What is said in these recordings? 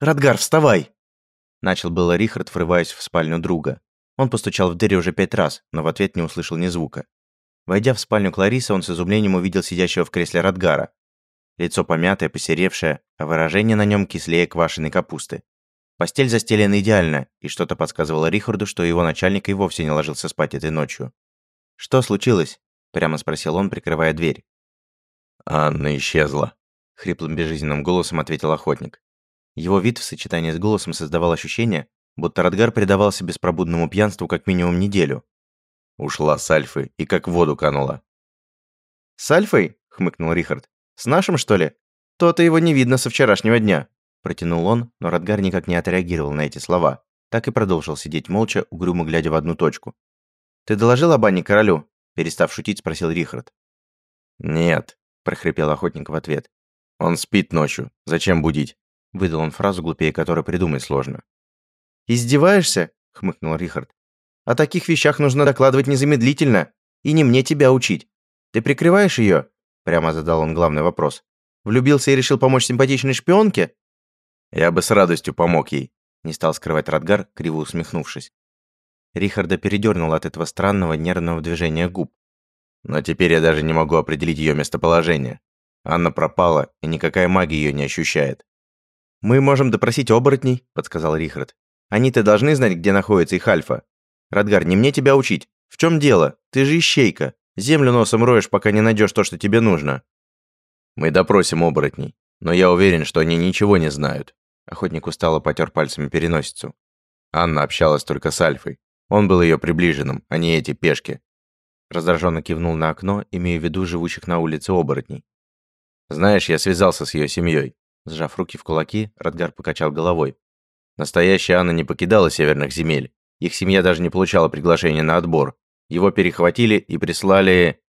Радгар, вставай!» Начал было Рихард, врываясь в спальню друга. Он постучал в дверь уже пять раз, но в ответ не услышал ни звука. Войдя в спальню Кларисы, он с изумлением увидел сидящего в кресле Радгара. Лицо помятое, посеревшее, а выражение на нем кислее квашеной капусты. Постель застелена идеально, и что-то подсказывало Рихарду, что его начальник и вовсе не ложился спать этой ночью. «Что случилось?» – прямо спросил он, прикрывая дверь. «Анна исчезла», – хриплым безжизненным голосом ответил охотник. Его вид в сочетании с голосом создавал ощущение, будто Радгар предавался беспробудному пьянству как минимум неделю. Ушла с Альфы и как в воду канула. «С Альфой?» – хмыкнул Рихард. «С нашим, что ли? То-то его не видно со вчерашнего дня». Протянул он, но Радгар никак не отреагировал на эти слова. Так и продолжил сидеть молча, угрюмо глядя в одну точку. «Ты доложил об Анне королю?» Перестав шутить, спросил Рихард. «Нет», – прохрипел охотник в ответ. «Он спит ночью. Зачем будить?» Выдал он фразу, глупее которой придумать сложно. «Издеваешься?» – хмыкнул Рихард. «О таких вещах нужно докладывать незамедлительно. И не мне тебя учить. Ты прикрываешь ее?» Прямо задал он главный вопрос. «Влюбился и решил помочь симпатичной шпионке?» «Я бы с радостью помог ей», – не стал скрывать Радгар, криво усмехнувшись. Рихарда передернул от этого странного нервного движения губ. «Но теперь я даже не могу определить ее местоположение. Анна пропала, и никакая магия ее не ощущает. «Мы можем допросить оборотней», – подсказал Рихард. «Они-то должны знать, где находится их альфа. Радгар, не мне тебя учить. В чем дело? Ты же ищейка. Землю носом роешь, пока не найдешь то, что тебе нужно». «Мы допросим оборотней, но я уверен, что они ничего не знают». Охотник устало потер пальцами переносицу. Анна общалась только с Альфой. Он был ее приближенным, а не эти пешки. Раздраженно кивнул на окно, имея в виду живущих на улице оборотней. «Знаешь, я связался с ее семьей. Сжав руки в кулаки, Радгар покачал головой. Настоящая Анна не покидала северных земель. Их семья даже не получала приглашения на отбор. Его перехватили и прислали...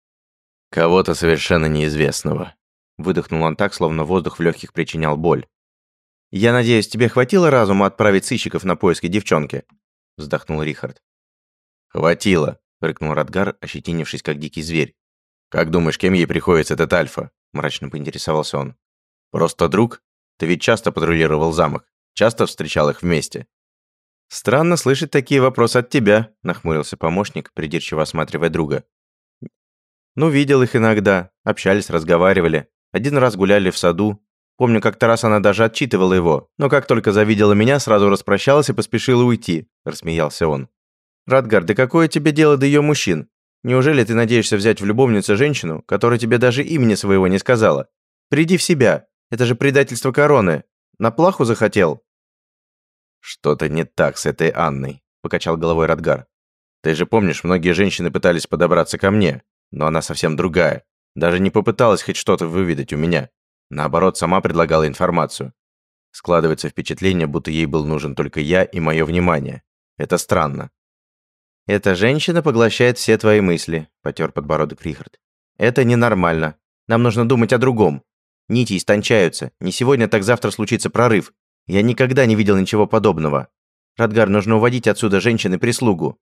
Кого-то совершенно неизвестного. Выдохнул он так, словно воздух в легких причинял боль. «Я надеюсь, тебе хватило разума отправить сыщиков на поиски девчонки?» Вздохнул Рихард. «Хватило», — рыкнул Радгар, ощетинившись как дикий зверь. «Как думаешь, кем ей приходится этот Альфа?» — мрачно поинтересовался он. «Просто друг? Ты ведь часто патрулировал замок, часто встречал их вместе». «Странно слышать такие вопросы от тебя», – нахмурился помощник, придирчиво осматривая друга. «Ну, видел их иногда, общались, разговаривали. Один раз гуляли в саду. Помню, как-то раз она даже отчитывала его, но как только завидела меня, сразу распрощалась и поспешила уйти», – рассмеялся он. «Радгар, да какое тебе дело до ее мужчин? Неужели ты надеешься взять в любовницу женщину, которая тебе даже имени своего не сказала? Приди в себя, это же предательство короны. На плаху захотел?» «Что-то не так с этой Анной», – покачал головой Радгар. «Ты же помнишь, многие женщины пытались подобраться ко мне, но она совсем другая. Даже не попыталась хоть что-то выведать у меня. Наоборот, сама предлагала информацию. Складывается впечатление, будто ей был нужен только я и мое внимание. Это странно». «Эта женщина поглощает все твои мысли», – потер подбородок Рихард. «Это ненормально. Нам нужно думать о другом. Нити истончаются. Не сегодня, так завтра случится прорыв. Я никогда не видел ничего подобного. Радгар, нужно уводить отсюда женщин и прислугу».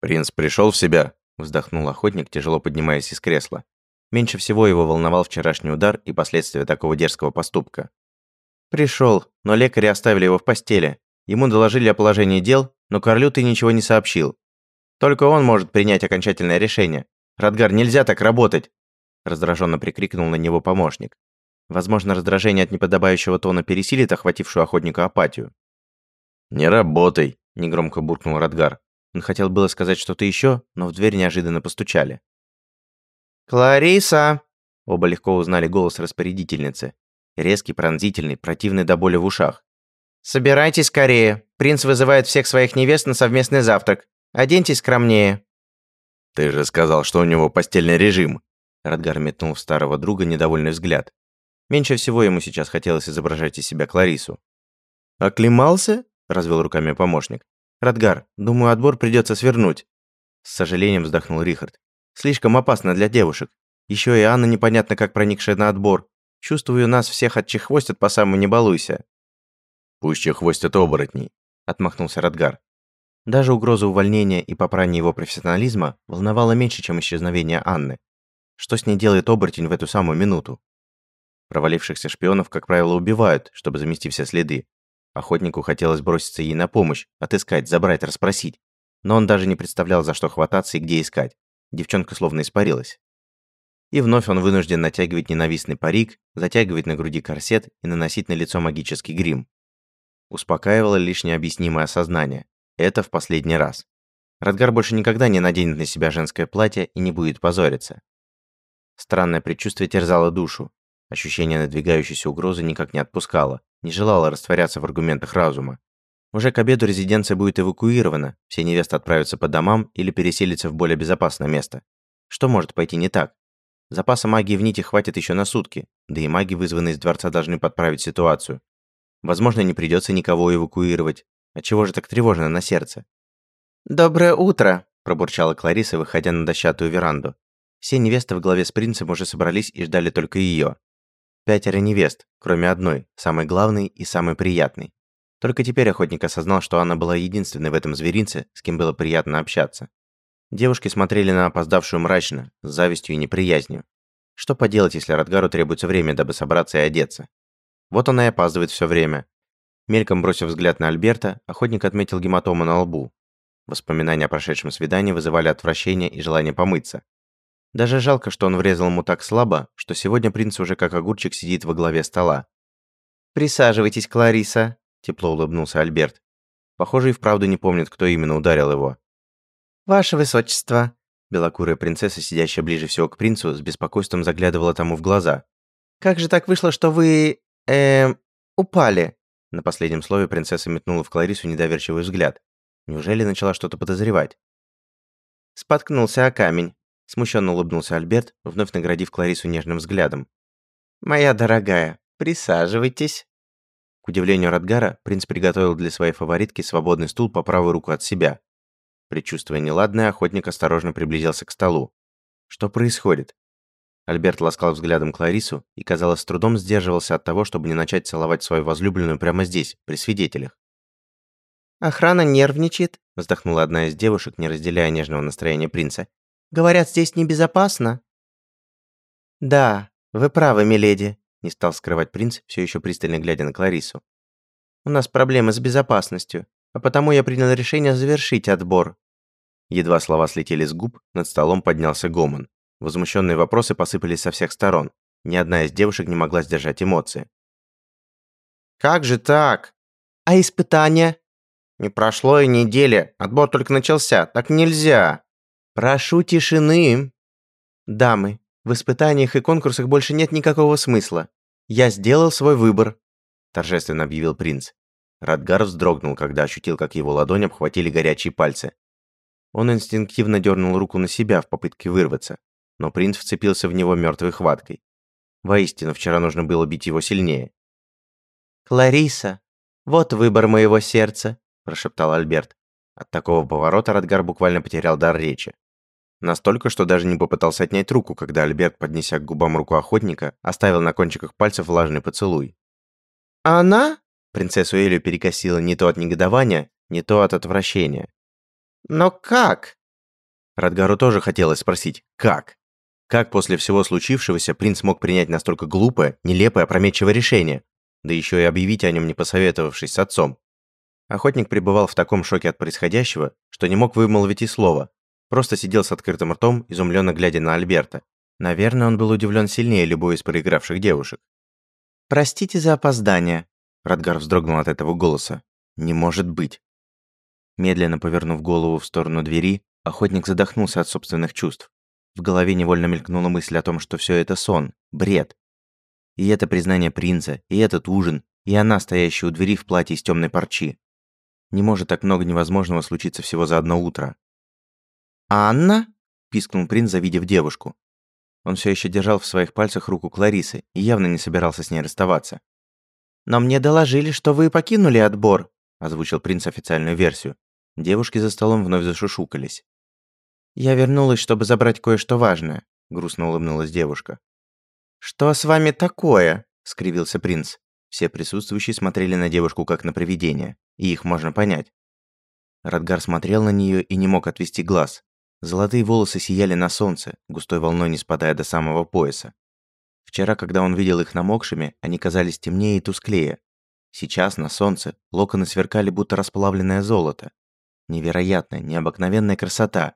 «Принц пришел в себя», – вздохнул охотник, тяжело поднимаясь из кресла. Меньше всего его волновал вчерашний удар и последствия такого дерзкого поступка. «Пришел, но лекари оставили его в постели. Ему доложили о положении дел, но королю ты ничего не сообщил. Только он может принять окончательное решение. Радгар, нельзя так работать раздраженно прикрикнул на него помощник. Возможно, раздражение от неподобающего тона пересилит охватившую охотника апатию. «Не работай!» – негромко буркнул Радгар. Он хотел было сказать что-то еще, но в дверь неожиданно постучали. «Клариса!» Оба легко узнали голос распорядительницы. Резкий, пронзительный, противный до боли в ушах. «Собирайтесь скорее. Принц вызывает всех своих невест на совместный завтрак. Оденьтесь скромнее». «Ты же сказал, что у него постельный режим», Радгар метнул в старого друга недовольный взгляд. Меньше всего ему сейчас хотелось изображать из себя Кларису. «Оклемался?» – развел руками помощник. «Радгар, думаю, отбор придется свернуть». С сожалением вздохнул Рихард. «Слишком опасно для девушек. Еще и Анна непонятно как проникшая на отбор. Чувствую, нас всех отчехвостят по самому не балуйся». «Пусть чехвостят оборотней», – отмахнулся Радгар. Даже угроза увольнения и попрания его профессионализма волновала меньше, чем исчезновение Анны. Что с ней делает оборотень в эту самую минуту? Провалившихся шпионов, как правило, убивают, чтобы замести все следы. Охотнику хотелось броситься ей на помощь, отыскать, забрать, расспросить. Но он даже не представлял, за что хвататься и где искать. Девчонка словно испарилась. И вновь он вынужден натягивать ненавистный парик, затягивать на груди корсет и наносить на лицо магический грим. Успокаивало лишь необъяснимое осознание. Это в последний раз. Радгар больше никогда не наденет на себя женское платье и не будет позориться. Странное предчувствие терзало душу. Ощущение надвигающейся угрозы никак не отпускало, не желало растворяться в аргументах разума. Уже к обеду резиденция будет эвакуирована, все невесты отправятся по домам или переселятся в более безопасное место. Что может пойти не так? Запаса магии в нити хватит еще на сутки, да и маги, вызванные из дворца, должны подправить ситуацию. Возможно, не придется никого эвакуировать. Отчего же так тревожно на сердце? «Доброе утро!» – пробурчала Клариса, выходя на дощатую веранду. Все невесты в главе с принцем уже собрались и ждали только ее. Пятеро невест, кроме одной, самой главной и самой приятной. Только теперь охотник осознал, что она была единственной в этом зверинце, с кем было приятно общаться. Девушки смотрели на опоздавшую мрачно, с завистью и неприязнью. Что поделать, если Радгару требуется время, дабы собраться и одеться? Вот она и опаздывает все время. Мельком бросив взгляд на Альберта, охотник отметил гематому на лбу. Воспоминания о прошедшем свидании вызывали отвращение и желание помыться. Даже жалко, что он врезал ему так слабо, что сегодня принц уже как огурчик сидит во главе стола. «Присаживайтесь, Клариса», – тепло улыбнулся Альберт. Похоже, и вправду не помнит, кто именно ударил его. «Ваше высочество!» Белокурая принцесса, сидящая ближе всего к принцу, с беспокойством заглядывала тому в глаза. «Как же так вышло, что вы... э упали?» На последнем слове принцесса метнула в Кларису недоверчивый взгляд. Неужели начала что-то подозревать? Споткнулся о камень. Смущенно улыбнулся Альберт, вновь наградив Кларису нежным взглядом. «Моя дорогая, присаживайтесь». К удивлению Радгара, принц приготовил для своей фаворитки свободный стул по правую руку от себя. Предчувствуя неладное, охотник осторожно приблизился к столу. Что происходит? Альберт ласкал взглядом Кларису и, казалось, с трудом сдерживался от того, чтобы не начать целовать свою возлюбленную прямо здесь, при свидетелях. «Охрана нервничает», – вздохнула одна из девушек, не разделяя нежного настроения принца. «Говорят, здесь небезопасно». «Да, вы правы, миледи», не стал скрывать принц, все еще пристально глядя на Кларису. «У нас проблемы с безопасностью, а потому я принял решение завершить отбор». Едва слова слетели с губ, над столом поднялся гомон. Возмущенные вопросы посыпались со всех сторон. Ни одна из девушек не могла сдержать эмоции. «Как же так? А испытания?» «Не прошло и недели, отбор только начался, так нельзя!» «Прошу тишины!» «Дамы, в испытаниях и конкурсах больше нет никакого смысла. Я сделал свой выбор», – торжественно объявил принц. Радгар вздрогнул, когда ощутил, как его ладонь обхватили горячие пальцы. Он инстинктивно дернул руку на себя в попытке вырваться, но принц вцепился в него мертвой хваткой. Воистину, вчера нужно было бить его сильнее. «Клариса, вот выбор моего сердца», – прошептал Альберт. От такого поворота Радгар буквально потерял дар речи. Настолько, что даже не попытался отнять руку, когда Альберт, поднеся к губам руку охотника, оставил на кончиках пальцев влажный поцелуй. «А она?» Принцессу Элю перекосила не то от негодования, не то от отвращения. «Но как?» Радгару тоже хотелось спросить «как?». Как после всего случившегося принц мог принять настолько глупое, нелепое, опрометчивое решение? Да еще и объявить о нем, не посоветовавшись с отцом. Охотник пребывал в таком шоке от происходящего, что не мог вымолвить и слова, Просто сидел с открытым ртом, изумленно глядя на Альберта. Наверное, он был удивлен сильнее любой из проигравших девушек. «Простите за опоздание», — Радгар вздрогнул от этого голоса. «Не может быть». Медленно повернув голову в сторону двери, охотник задохнулся от собственных чувств. В голове невольно мелькнула мысль о том, что все это сон, бред. И это признание принца, и этот ужин, и она, стоящая у двери в платье из темной парчи. Не может так много невозможного случиться всего за одно утро. «Анна?» – пискнул принц, завидев девушку. Он все еще держал в своих пальцах руку Кларисы и явно не собирался с ней расставаться. «Но мне доложили, что вы покинули отбор», – озвучил принц официальную версию. Девушки за столом вновь зашушукались. «Я вернулась, чтобы забрать кое-что важное», – грустно улыбнулась девушка. «Что с вами такое?» – скривился принц. Все присутствующие смотрели на девушку как на привидение, и их можно понять. Радгар смотрел на нее и не мог отвести глаз. Золотые волосы сияли на солнце, густой волной не спадая до самого пояса. Вчера, когда он видел их намокшими, они казались темнее и тусклее. Сейчас, на солнце, локоны сверкали, будто расплавленное золото. Невероятная, необыкновенная красота.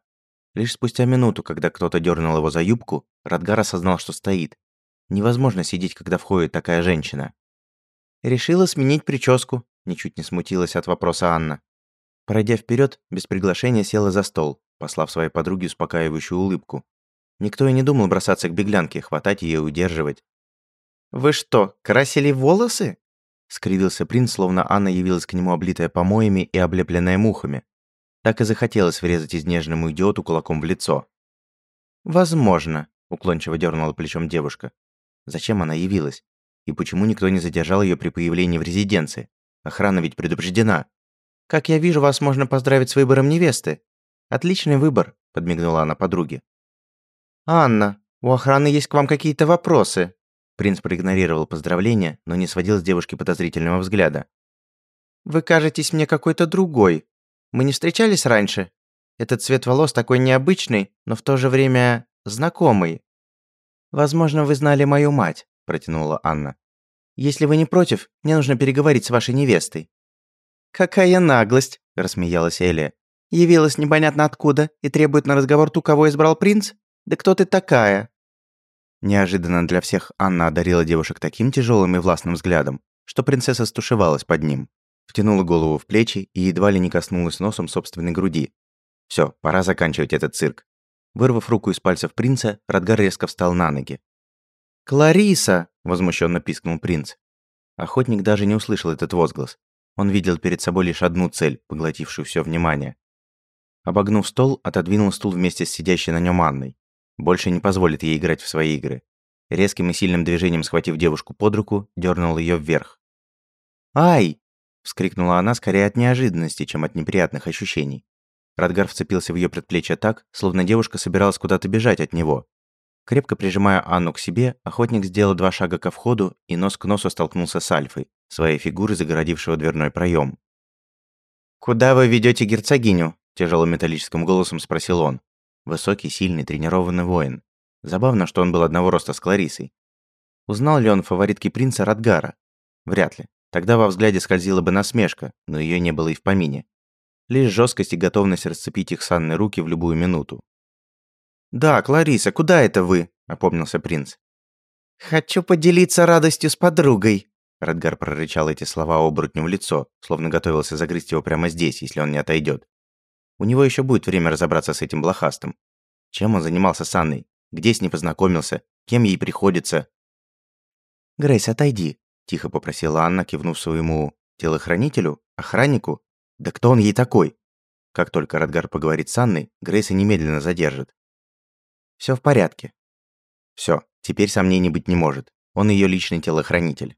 Лишь спустя минуту, когда кто-то дернул его за юбку, Радгар осознал, что стоит. Невозможно сидеть, когда входит такая женщина. Решила сменить прическу, ничуть не смутилась от вопроса Анна. Пройдя вперед, без приглашения села за стол, послав своей подруге успокаивающую улыбку. Никто и не думал бросаться к беглянке, хватать ее и удерживать. «Вы что, красили волосы?» скривился принц, словно Анна явилась к нему облитая помоями и облепленная мухами. Так и захотелось врезать изнеженному идиоту кулаком в лицо. «Возможно», – уклончиво дернула плечом девушка. «Зачем она явилась? И почему никто не задержал ее при появлении в резиденции? Охрана ведь предупреждена». «Как я вижу, вас можно поздравить с выбором невесты. Отличный выбор», – подмигнула она подруге. «Анна, у охраны есть к вам какие-то вопросы», Принц проигнорировал поздравления, но не сводил с девушки подозрительного взгляда. «Вы кажетесь мне какой-то другой. Мы не встречались раньше? Этот цвет волос такой необычный, но в то же время знакомый. Возможно, вы знали мою мать», – протянула Анна. «Если вы не против, мне нужно переговорить с вашей невестой». «Какая наглость!» – рассмеялась Элия. «Явилась непонятно откуда и требует на разговор ту, кого избрал принц? Да кто ты такая?» Неожиданно для всех Анна одарила девушек таким тяжелым и властным взглядом, что принцесса стушевалась под ним, втянула голову в плечи и едва ли не коснулась носом собственной груди. Все, пора заканчивать этот цирк. Вырвав руку из пальцев принца, Радгар резко встал на ноги. «Клариса!» – возмущенно пискнул принц. Охотник даже не услышал этот возглас. Он видел перед собой лишь одну цель, поглотившую все внимание. Обогнув стол, отодвинул стул вместе с сидящей на нем Анной. Больше не позволит ей играть в свои игры. Резким и сильным движением схватив девушку под руку, дернул ее вверх. «Ай!» – вскрикнула она скорее от неожиданности, чем от неприятных ощущений. Радгар вцепился в ее предплечье так, словно девушка собиралась куда-то бежать от него. Крепко прижимая Анну к себе, охотник сделал два шага ко входу и нос к носу столкнулся с Альфой, своей фигурой загородившего дверной проем. «Куда вы ведете герцогиню?» – тяжелым металлическим голосом спросил он. Высокий, сильный, тренированный воин. Забавно, что он был одного роста с Кларисой. Узнал ли он фаворитки принца Радгара? Вряд ли. Тогда во взгляде скользила бы насмешка, но ее не было и в помине. Лишь жесткость и готовность расцепить их с Анной руки в любую минуту. «Да, Клариса, куда это вы?» – опомнился принц. «Хочу поделиться радостью с подругой», – Радгар прорычал эти слова оборотню в лицо, словно готовился загрызть его прямо здесь, если он не отойдет. У него еще будет время разобраться с этим блохастым. Чем он занимался с Анной? Где с ней познакомился? Кем ей приходится? «Грейс, отойди», – тихо попросила Анна, кивнув своему телохранителю, охраннику. «Да кто он ей такой?» Как только Радгар поговорит с Анной, Грейса немедленно задержит. Все в порядке. Все, теперь сомнений быть не может. Он ее личный телохранитель.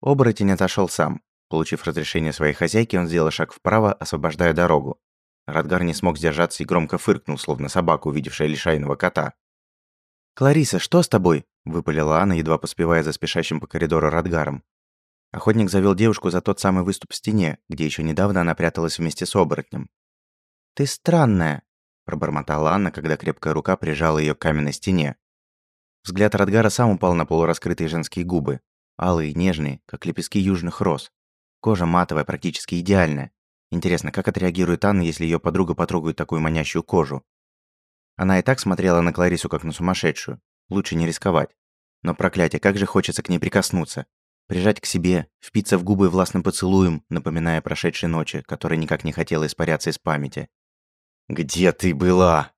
Оборотень отошел сам. Получив разрешение своей хозяйки, он сделал шаг вправо, освобождая дорогу. Радгар не смог сдержаться и громко фыркнул, словно собака, увидевшая лишайного кота. «Клариса, что с тобой?» – выпалила Анна, едва поспевая за спешащим по коридору Радгаром. Охотник завел девушку за тот самый выступ в стене, где еще недавно она пряталась вместе с оборотнем. «Ты странная», – пробормотала Анна, когда крепкая рука прижала ее к каменной стене. Взгляд Радгара сам упал на полураскрытые женские губы, алые, нежные, как лепестки южных роз. Кожа матовая, практически идеальная, Интересно, как отреагирует Анна, если ее подруга потрогает такую манящую кожу? Она и так смотрела на Кларису как на сумасшедшую. Лучше не рисковать. Но проклятие, как же хочется к ней прикоснуться. Прижать к себе, впиться в губы властным поцелуем, напоминая прошедшие ночи, которая никак не хотела испаряться из памяти. «Где ты была?»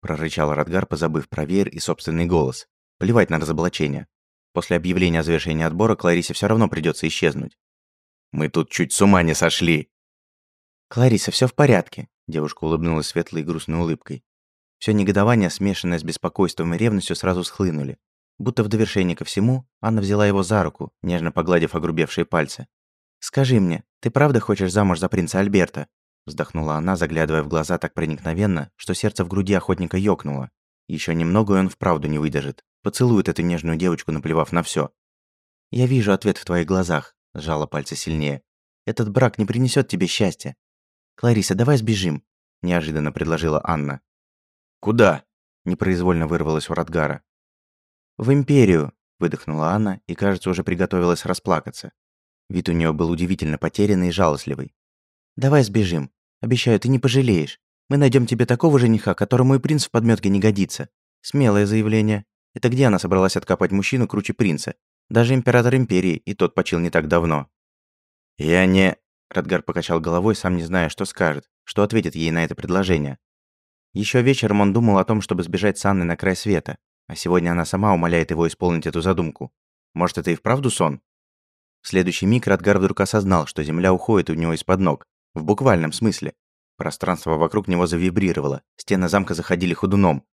прорычал Радгар, позабыв про веер и собственный голос. Плевать на разоблачение. После объявления о завершении отбора Кларисе все равно придется исчезнуть. «Мы тут чуть с ума не сошли!» «Клариса, все в порядке», – девушка улыбнулась светлой и грустной улыбкой. Все негодование, смешанное с беспокойством и ревностью, сразу схлынули. Будто в довершение ко всему, Анна взяла его за руку, нежно погладив огрубевшие пальцы. «Скажи мне, ты правда хочешь замуж за принца Альберта?» Вздохнула она, заглядывая в глаза так проникновенно, что сердце в груди охотника ёкнуло. Еще немного, и он вправду не выдержит. Поцелует эту нежную девочку, наплевав на все. «Я вижу ответ в твоих глазах», – сжала пальцы сильнее. «Этот брак не принесет тебе счастья. «Клариса, давай сбежим», – неожиданно предложила Анна. «Куда?» – непроизвольно вырвалась у Радгара. «В Империю!» – выдохнула Анна и, кажется, уже приготовилась расплакаться. Вид у нее был удивительно потерянный и жалостливый. «Давай сбежим. Обещаю, ты не пожалеешь. Мы найдем тебе такого жениха, которому и принц в подметке не годится. Смелое заявление. Это где она собралась откопать мужчину круче принца? Даже император империи, и тот почил не так давно. «Я не...» Радгар покачал головой, сам не зная, что скажет, что ответит ей на это предложение. Еще вечером он думал о том, чтобы сбежать с Анной на край света, а сегодня она сама умоляет его исполнить эту задумку. Может, это и вправду сон? В следующий миг Радгар вдруг осознал, что земля уходит у него из-под ног. В буквальном смысле. Пространство вокруг него завибрировало, стены замка заходили ходуном.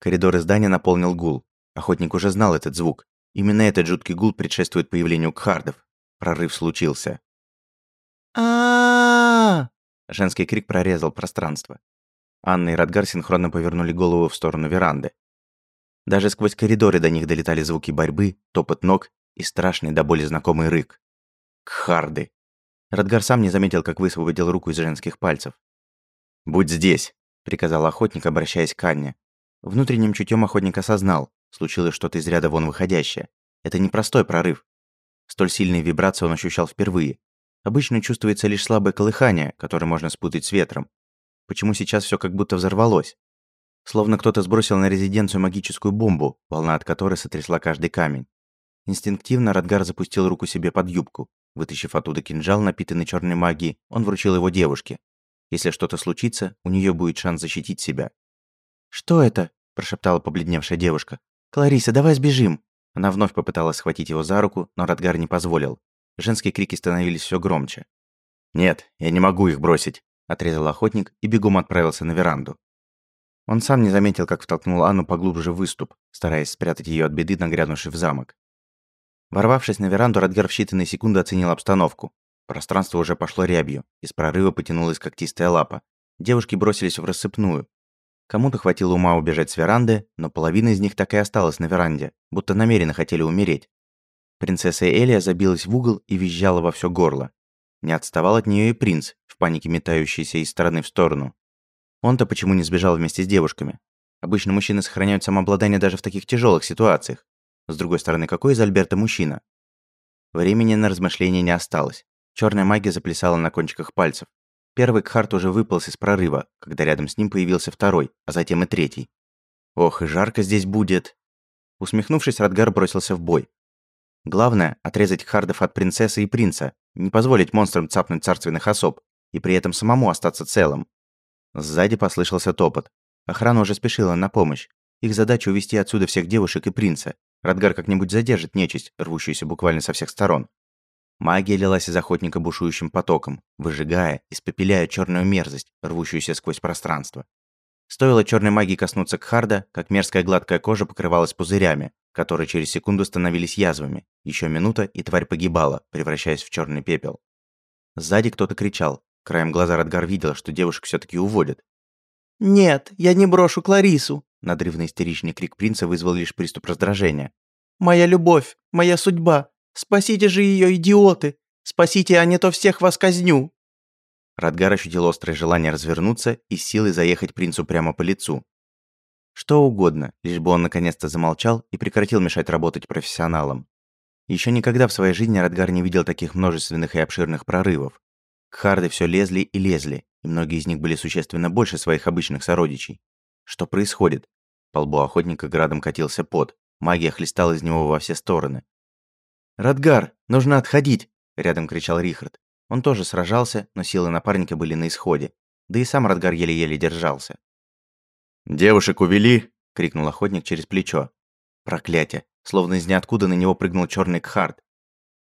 Коридоры здания наполнил гул. Охотник уже знал этот звук. Именно этот жуткий гул предшествует появлению кхардов. Прорыв случился. А Женский крик прорезал пространство. Анна и Радгар синхронно повернули голову в сторону веранды. Даже сквозь коридоры до них долетали звуки борьбы, топот ног и страшный до боли знакомый рык. Кхарды. Радгар сам не заметил, как высвободил руку из женских пальцев. «Будь здесь», — приказал охотник, обращаясь к Анне. Внутренним чутьем охотник осознал, случилось что-то из ряда вон выходящее. Это не простой прорыв. Столь сильные вибрации он ощущал впервые. Обычно чувствуется лишь слабое колыхание, которое можно спутать с ветром. Почему сейчас все как будто взорвалось? Словно кто-то сбросил на резиденцию магическую бомбу, волна от которой сотрясла каждый камень. Инстинктивно Радгар запустил руку себе под юбку. Вытащив оттуда кинжал, напитанный черной магией, он вручил его девушке. Если что-то случится, у нее будет шанс защитить себя. «Что это?» – прошептала побледневшая девушка. «Клариса, давай сбежим!» Она вновь попыталась схватить его за руку, но Радгар не позволил. Женские крики становились все громче. «Нет, я не могу их бросить», – отрезал охотник и бегом отправился на веранду. Он сам не заметил, как втолкнул Анну поглубже в выступ, стараясь спрятать ее от беды, нагрянувшей в замок. Ворвавшись на веранду, Радгар в считанные секунды оценил обстановку. Пространство уже пошло рябью, из прорыва потянулась когтистая лапа. Девушки бросились в рассыпную. Кому-то хватило ума убежать с веранды, но половина из них так и осталась на веранде, будто намеренно хотели умереть. Принцесса Элия забилась в угол и визжала во все горло. Не отставал от нее и принц, в панике метающийся из стороны в сторону. Он-то почему не сбежал вместе с девушками? Обычно мужчины сохраняют самообладание даже в таких тяжелых ситуациях. С другой стороны, какой из Альберта мужчина? Времени на размышления не осталось. Черная магия заплясала на кончиках пальцев. Первый Кхарт уже выполз из прорыва, когда рядом с ним появился второй, а затем и третий. Ох, и жарко здесь будет. Усмехнувшись, Радгар бросился в бой. Главное – отрезать Кхардов от принцессы и принца, не позволить монстрам цапнуть царственных особ, и при этом самому остаться целым. Сзади послышался топот. Охрана уже спешила на помощь. Их задача увести отсюда всех девушек и принца. Радгар как-нибудь задержит нечисть, рвущуюся буквально со всех сторон. Магия лилась из охотника бушующим потоком, выжигая, испепеляя черную мерзость, рвущуюся сквозь пространство. Стоило черной магии коснуться Кхарда, как мерзкая гладкая кожа покрывалась пузырями, которые через секунду становились язвами. Еще минута, и тварь погибала, превращаясь в черный пепел. Сзади кто-то кричал. Краем глаза Радгар видел, что девушек все таки уводят. «Нет, я не брошу Кларису!» Надрывный истеричный крик принца вызвал лишь приступ раздражения. «Моя любовь, моя судьба, Спасите же ее, идиоты! Спасите, а не то всех вас казню!» Радгар ощутил острое желание развернуться и силой заехать принцу прямо по лицу. Что угодно, лишь бы он наконец-то замолчал и прекратил мешать работать профессионалам. Еще никогда в своей жизни Радгар не видел таких множественных и обширных прорывов. Кхарды все лезли и лезли, и многие из них были существенно больше своих обычных сородичей. Что происходит? По лбу охотника градом катился пот, магия хлестала из него во все стороны, «Радгар, нужно отходить!» – рядом кричал Рихард. Он тоже сражался, но силы напарника были на исходе. Да и сам Радгар еле-еле держался. «Девушек увели!» – крикнул охотник через плечо. Проклятие! Словно из ниоткуда на него прыгнул черный кхард.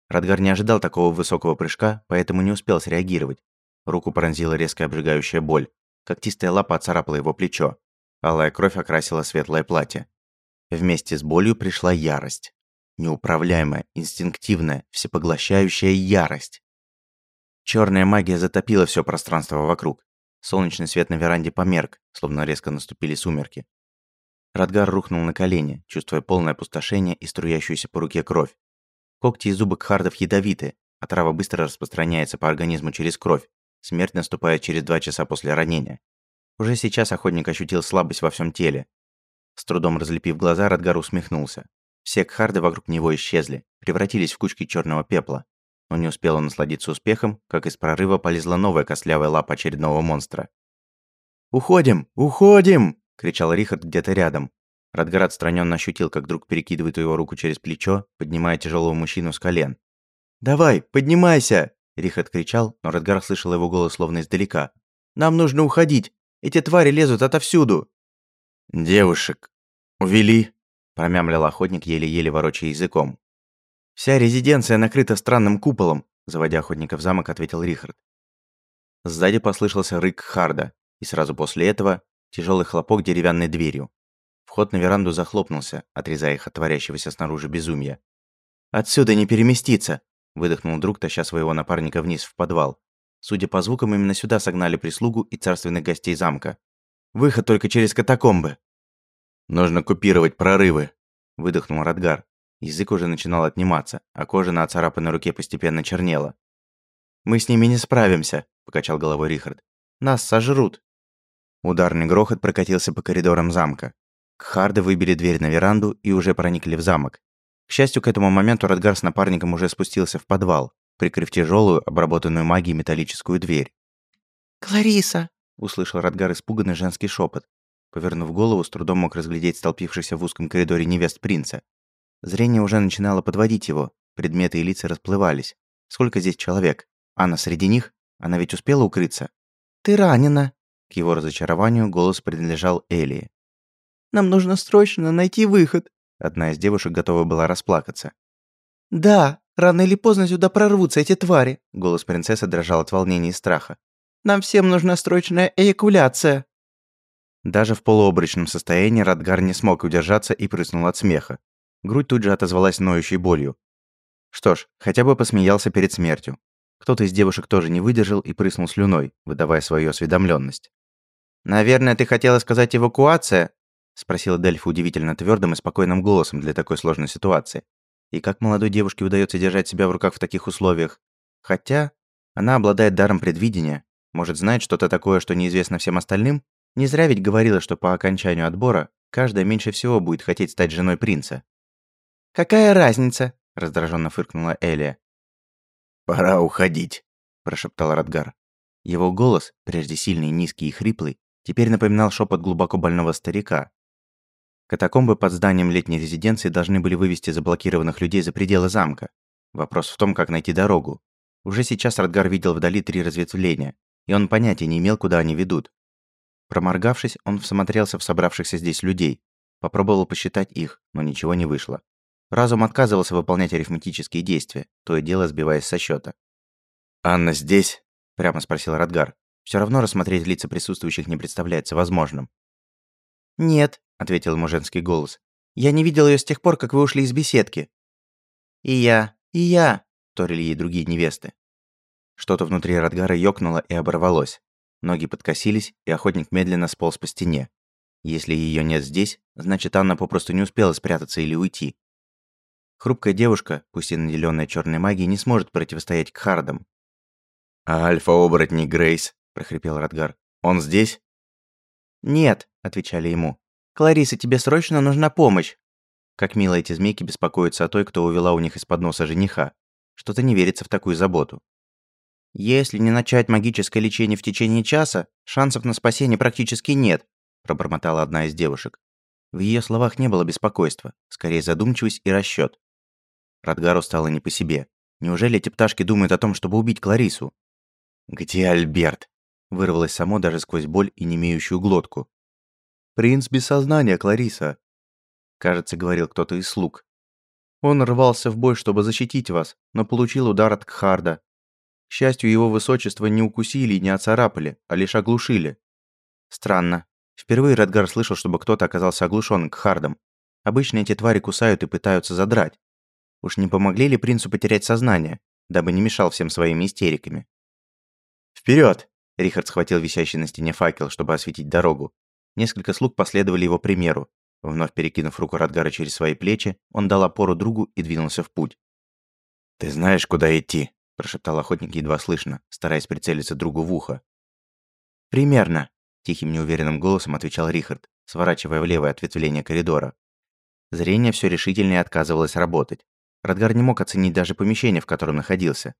Радгар не ожидал такого высокого прыжка, поэтому не успел среагировать. Руку пронзила резкая обжигающая боль. Когтистая лапа отцарапала его плечо. Алая кровь окрасила светлое платье. Вместе с болью пришла ярость. Неуправляемая, инстинктивная, всепоглощающая ярость. Черная магия затопила все пространство вокруг. Солнечный свет на веранде померк, словно резко наступили сумерки. Радгар рухнул на колени, чувствуя полное опустошение и струящуюся по руке кровь. Когти и зубы кхардов ядовиты, а трава быстро распространяется по организму через кровь. Смерть наступает через два часа после ранения. Уже сейчас охотник ощутил слабость во всем теле. С трудом разлепив глаза, Радгар усмехнулся. Все кхарды вокруг него исчезли, превратились в кучки черного пепла. Но не успел он насладиться успехом, как из прорыва полезла новая костлявая лапа очередного монстра. «Уходим! Уходим!» – кричал Рихард где-то рядом. Радгар отстраненно ощутил, как друг перекидывает его руку через плечо, поднимая тяжелого мужчину с колен. «Давай, поднимайся!» Рихард кричал, но Радгар слышал его голос словно издалека. «Нам нужно уходить! Эти твари лезут отовсюду!» «Девушек увели!» промямлил охотник, еле-еле ворочая языком. «Вся резиденция накрыта странным куполом», заводя охотника в замок, ответил Рихард. Сзади послышался рык Харда, и сразу после этого тяжелый хлопок деревянной дверью. Вход на веранду захлопнулся, отрезая их от творящегося снаружи безумия. «Отсюда не переместиться!» – выдохнул друг, таща своего напарника вниз в подвал. Судя по звукам, именно сюда согнали прислугу и царственных гостей замка. «Выход только через катакомбы!» «Нужно купировать прорывы», – выдохнул Радгар. Язык уже начинал отниматься, а кожа на оцарапанной руке постепенно чернела. «Мы с ними не справимся», – покачал головой Рихард. «Нас сожрут». Ударный грохот прокатился по коридорам замка. Кхарды выбили дверь на веранду и уже проникли в замок. К счастью, к этому моменту Радгар с напарником уже спустился в подвал, прикрыв тяжелую, обработанную магией металлическую дверь. «Клариса!» – услышал Радгар испуганный женский шепот. Повернув голову, с трудом мог разглядеть столпившихся в узком коридоре невест принца. Зрение уже начинало подводить его, предметы и лица расплывались. Сколько здесь человек? Анна среди них? Она ведь успела укрыться? «Ты ранена!» К его разочарованию голос принадлежал Элии. «Нам нужно срочно найти выход!» Одна из девушек готова была расплакаться. «Да, рано или поздно сюда прорвутся эти твари!» Голос принцессы дрожал от волнения и страха. «Нам всем нужна срочная эякуляция!» Даже в полуобрачном состоянии Радгар не смог удержаться и прыснул от смеха. Грудь тут же отозвалась ноющей болью. Что ж, хотя бы посмеялся перед смертью. Кто-то из девушек тоже не выдержал и прыснул слюной, выдавая свою осведомленность. «Наверное, ты хотела сказать эвакуация?» спросила Дельфа удивительно твердым и спокойным голосом для такой сложной ситуации. И как молодой девушке удается держать себя в руках в таких условиях? Хотя она обладает даром предвидения, может знать что-то такое, что неизвестно всем остальным? Не зря ведь говорила, что по окончанию отбора каждая меньше всего будет хотеть стать женой принца. «Какая разница?» – раздраженно фыркнула Элия. «Пора уходить», – прошептал Радгар. Его голос, прежде сильный, низкий и хриплый, теперь напоминал шепот глубоко больного старика. Катакомбы под зданием летней резиденции должны были вывести заблокированных людей за пределы замка. Вопрос в том, как найти дорогу. Уже сейчас Радгар видел вдали три разветвления, и он понятия не имел, куда они ведут. Проморгавшись, он всмотрелся в собравшихся здесь людей. Попробовал посчитать их, но ничего не вышло. Разум отказывался выполнять арифметические действия, то и дело сбиваясь со счета. «Анна здесь?» – прямо спросил Радгар. Все равно рассмотреть лица присутствующих не представляется возможным. «Нет», – ответил ему женский голос. «Я не видел ее с тех пор, как вы ушли из беседки». «И я, и я», – вторили ей другие невесты. Что-то внутри Радгара ёкнуло и оборвалось. Ноги подкосились, и охотник медленно сполз по стене. Если ее нет здесь, значит, Анна попросту не успела спрятаться или уйти. Хрупкая девушка, пусть и наделенная черной магией, не сможет противостоять к Хардам. «А альфа-оборотник Грейс?» – прохрипел Радгар. «Он здесь?» «Нет», – отвечали ему. «Клариса, тебе срочно нужна помощь». Как мило эти змейки беспокоятся о той, кто увела у них из-под носа жениха. Что-то не верится в такую заботу. «Если не начать магическое лечение в течение часа, шансов на спасение практически нет», пробормотала одна из девушек. В ее словах не было беспокойства, скорее задумчивость и расчет. Радгару стало не по себе. Неужели эти пташки думают о том, чтобы убить Кларису? «Где Альберт?» Вырвалось само даже сквозь боль и немеющую глотку. «Принц без сознания, Клариса», кажется, говорил кто-то из слуг. Он рвался в бой, чтобы защитить вас, но получил удар от Кхарда, к счастью, его высочество не укусили и не оцарапали, а лишь оглушили. Странно. Впервые Редгар слышал, чтобы кто-то оказался оглушен к хардам. Обычно эти твари кусают и пытаются задрать. Уж не помогли ли принцу потерять сознание, дабы не мешал всем своими истериками? Вперед! Рихард схватил висящий на стене факел, чтобы осветить дорогу. Несколько слуг последовали его примеру. Вновь перекинув руку Радгара через свои плечи, он дал опору другу и двинулся в путь. «Ты знаешь, куда идти?» прошептал охотник едва слышно, стараясь прицелиться другу в ухо. «Примерно», – тихим неуверенным голосом отвечал Рихард, сворачивая в левое ответвление коридора. Зрение все решительнее отказывалось работать. Радгар не мог оценить даже помещение, в котором находился.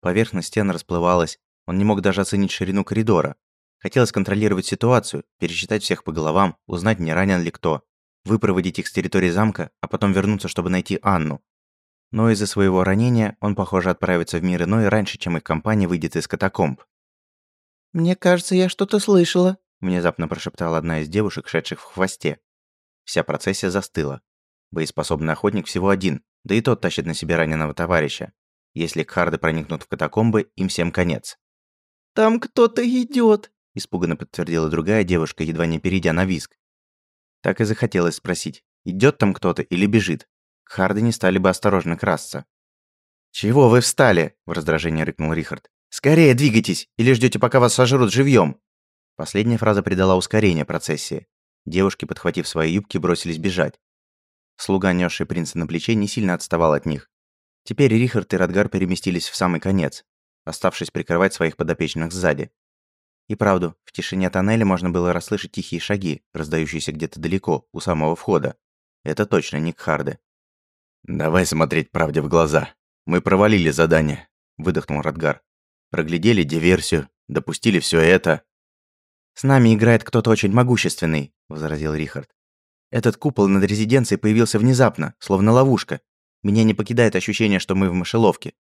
Поверхность стен расплывалась, он не мог даже оценить ширину коридора. Хотелось контролировать ситуацию, пересчитать всех по головам, узнать, не ранен ли кто, выпроводить их с территории замка, а потом вернуться, чтобы найти Анну. Но из-за своего ранения он, похоже, отправится в мир иной раньше, чем их компания выйдет из катакомб. «Мне кажется, я что-то слышала», – внезапно прошептала одна из девушек, шедших в хвосте. Вся процессия застыла. Боеспособный охотник всего один, да и тот тащит на себе раненого товарища. Если кхарды проникнут в катакомбы, им всем конец. «Там кто-то идет, испуганно подтвердила другая девушка, едва не перейдя на виск. Так и захотелось спросить, идет там кто-то или бежит. Кхарды не стали бы осторожно красться. «Чего вы встали?» – в раздражении рыкнул Рихард. «Скорее двигайтесь, или ждете, пока вас сожрут живьем. Последняя фраза придала ускорение процессии. Девушки, подхватив свои юбки, бросились бежать. Слуга, несший принца на плече, не сильно отставал от них. Теперь Рихард и Радгар переместились в самый конец, оставшись прикрывать своих подопечных сзади. И правду, в тишине тоннеля можно было расслышать тихие шаги, раздающиеся где-то далеко, у самого входа. Это точно не Кхарды. «Давай смотреть правде в глаза. Мы провалили задание», – выдохнул Радгар. «Проглядели диверсию, допустили все это». «С нами играет кто-то очень могущественный», – возразил Рихард. Этот купол над резиденцией появился внезапно, словно ловушка. Меня не покидает ощущение, что мы в мышеловке.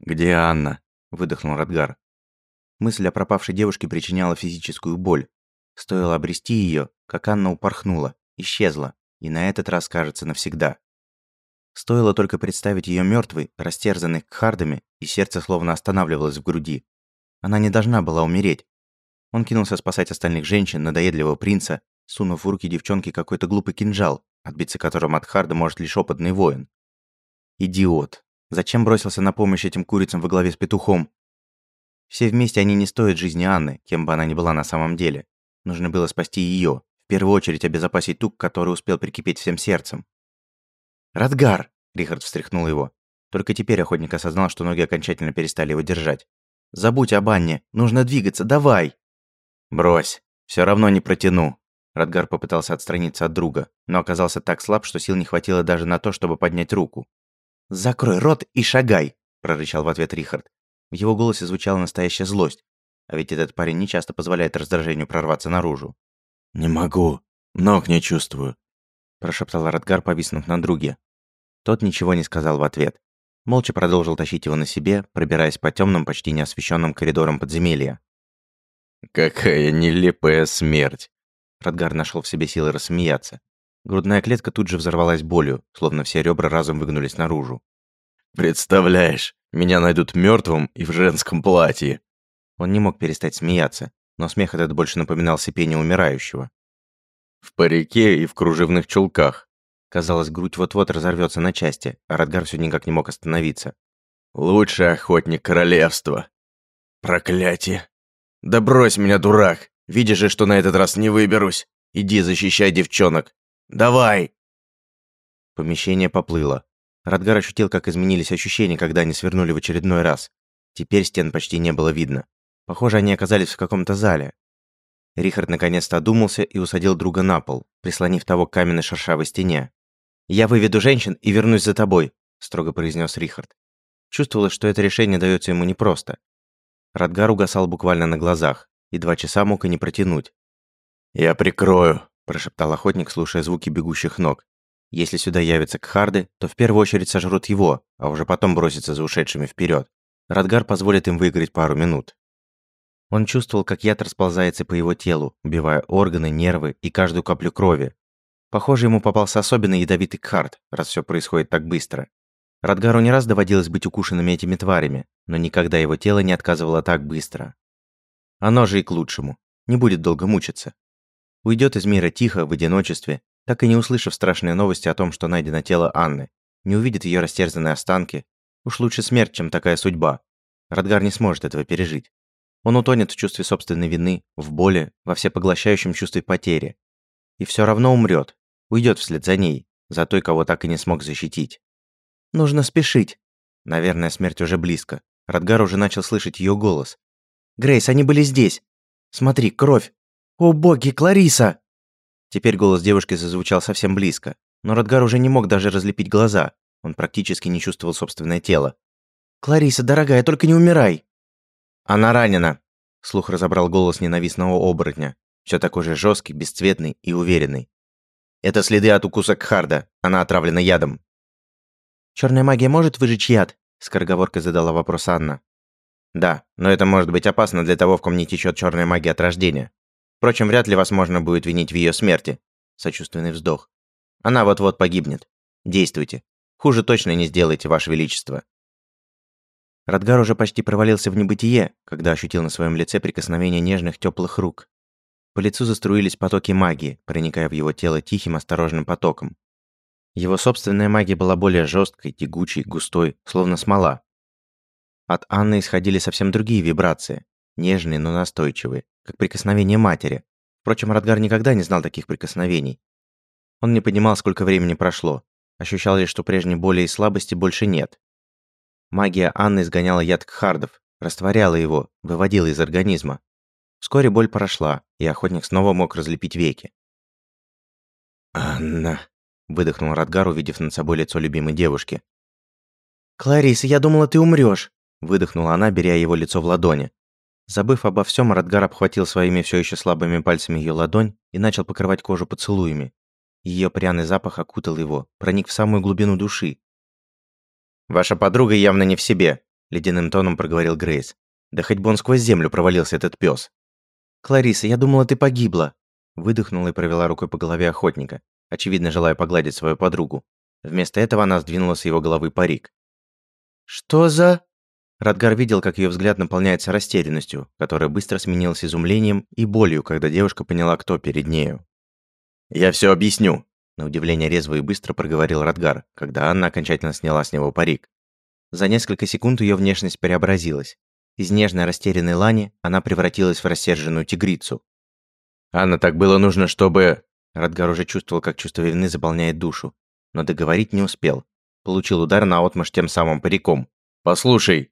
«Где Анна?» – выдохнул Радгар. Мысль о пропавшей девушке причиняла физическую боль. Стоило обрести ее, как Анна упорхнула, исчезла, и на этот раз, кажется, навсегда. Стоило только представить ее мертвой, растерзанной кхардами, и сердце словно останавливалось в груди. Она не должна была умереть. Он кинулся спасать остальных женщин, надоедливого принца, сунув в руки девчонки какой-то глупый кинжал, отбиться которым от Харда может лишь опытный воин. Идиот. Зачем бросился на помощь этим курицам во главе с петухом? Все вместе они не стоят жизни Анны, кем бы она ни была на самом деле. Нужно было спасти ее, в первую очередь обезопасить ту, который успел прикипеть всем сердцем. «Радгар!» – Рихард встряхнул его. Только теперь охотник осознал, что ноги окончательно перестали его держать. «Забудь об Анне! Нужно двигаться! Давай!» «Брось! Все равно не протяну!» Радгар попытался отстраниться от друга, но оказался так слаб, что сил не хватило даже на то, чтобы поднять руку. «Закрой рот и шагай!» – прорычал в ответ Рихард. В его голосе звучала настоящая злость. А ведь этот парень не часто позволяет раздражению прорваться наружу. «Не могу. Ног не чувствую», – прошептал Радгар, повиснув на друге. Тот ничего не сказал в ответ. Молча продолжил тащить его на себе, пробираясь по темным, почти неосвещенным коридорам подземелья. «Какая нелепая смерть!» Радгар нашел в себе силы рассмеяться. Грудная клетка тут же взорвалась болью, словно все ребра разом выгнулись наружу. «Представляешь, меня найдут мертвым и в женском платье!» Он не мог перестать смеяться, но смех этот больше напоминал сипение умирающего. «В парике и в кружевных чулках!» Казалось, грудь вот-вот разорвется на части, а Радгар все никак не мог остановиться. «Лучший охотник королевства!» «Проклятие! Да брось меня, дурак! Видишь же, что на этот раз не выберусь. Иди защищай девчонок. Давай!» Помещение поплыло. Радгар ощутил, как изменились ощущения, когда они свернули в очередной раз. Теперь стен почти не было видно. Похоже, они оказались в каком-то зале. Рихард наконец-то одумался и усадил друга на пол, прислонив того к каменной шершавой стене. «Я выведу женщин и вернусь за тобой», – строго произнес Рихард. Чувствовалось, что это решение дается ему непросто. Радгар угасал буквально на глазах и два часа мог и не протянуть. «Я прикрою», – прошептал охотник, слушая звуки бегущих ног. «Если сюда явятся кхарды, то в первую очередь сожрут его, а уже потом бросятся за ушедшими вперед. Радгар позволит им выиграть пару минут». Он чувствовал, как яд расползается по его телу, убивая органы, нервы и каждую каплю крови. Похоже, ему попался особенно ядовитый кхард, раз все происходит так быстро. Радгару не раз доводилось быть укушенными этими тварями, но никогда его тело не отказывало так быстро. Оно же и к лучшему. Не будет долго мучиться. Уйдет из мира тихо, в одиночестве, так и не услышав страшные новости о том, что найдено тело Анны. Не увидит ее растерзанные останки. Уж лучше смерть, чем такая судьба. Радгар не сможет этого пережить. Он утонет в чувстве собственной вины, в боли, во всепоглощающем чувстве потери. И все равно умрет. Уйдет вслед за ней, за той, кого так и не смог защитить. Нужно спешить. Наверное, смерть уже близко. Радгар уже начал слышать ее голос. Грейс, они были здесь. Смотри, кровь. О боги, Клариса!» Теперь голос девушки зазвучал совсем близко. Но Радгар уже не мог даже разлепить глаза. Он практически не чувствовал собственное тело. «Клариса, дорогая, только не умирай!» «Она ранена!» Слух разобрал голос ненавистного оборотня. Все такой же жесткий, бесцветный и уверенный. «Это следы от укуса Кхарда. Она отравлена ядом». «Черная магия может выжечь яд?» Скороговоркой задала вопрос Анна. «Да, но это может быть опасно для того, в ком не течет черная магия от рождения. Впрочем, вряд ли вас можно будет винить в ее смерти». Сочувственный вздох. «Она вот-вот погибнет. Действуйте. Хуже точно не сделайте, Ваше Величество». Радгар уже почти провалился в небытие, когда ощутил на своем лице прикосновение нежных теплых рук. По лицу заструились потоки магии, проникая в его тело тихим осторожным потоком. Его собственная магия была более жесткой, тягучей, густой, словно смола. От Анны исходили совсем другие вибрации, нежные, но настойчивые, как прикосновение матери. Впрочем, Радгар никогда не знал таких прикосновений. Он не понимал, сколько времени прошло, ощущал лишь, что прежней боли и слабости больше нет. Магия Анны изгоняла яд кхардов, растворяла его, выводила из организма. Вскоре боль прошла, и охотник снова мог разлепить веки. «Анна», — выдохнул Радгар, увидев над собой лицо любимой девушки. «Клариса, я думала, ты умрёшь», — выдохнула она, беря его лицо в ладони. Забыв обо всем, Радгар обхватил своими все еще слабыми пальцами ее ладонь и начал покрывать кожу поцелуями. Ее пряный запах окутал его, проник в самую глубину души, «Ваша подруга явно не в себе», – ледяным тоном проговорил Грейс. «Да хоть бы он сквозь землю провалился, этот пес. «Клариса, я думала, ты погибла», – выдохнула и провела рукой по голове охотника, очевидно желая погладить свою подругу. Вместо этого она сдвинула с его головы парик. «Что за...» Радгар видел, как ее взгляд наполняется растерянностью, которая быстро сменилась изумлением и болью, когда девушка поняла, кто перед нею. «Я все объясню», на удивление резво и быстро проговорил Радгар, когда Анна окончательно сняла с него парик. За несколько секунд ее внешность преобразилась. Из нежной растерянной лани она превратилась в рассерженную тигрицу. «Анна, так было нужно, чтобы...» Радгар уже чувствовал, как чувство вины заполняет душу. Но договорить не успел. Получил удар на отмашь тем самым париком. «Послушай!»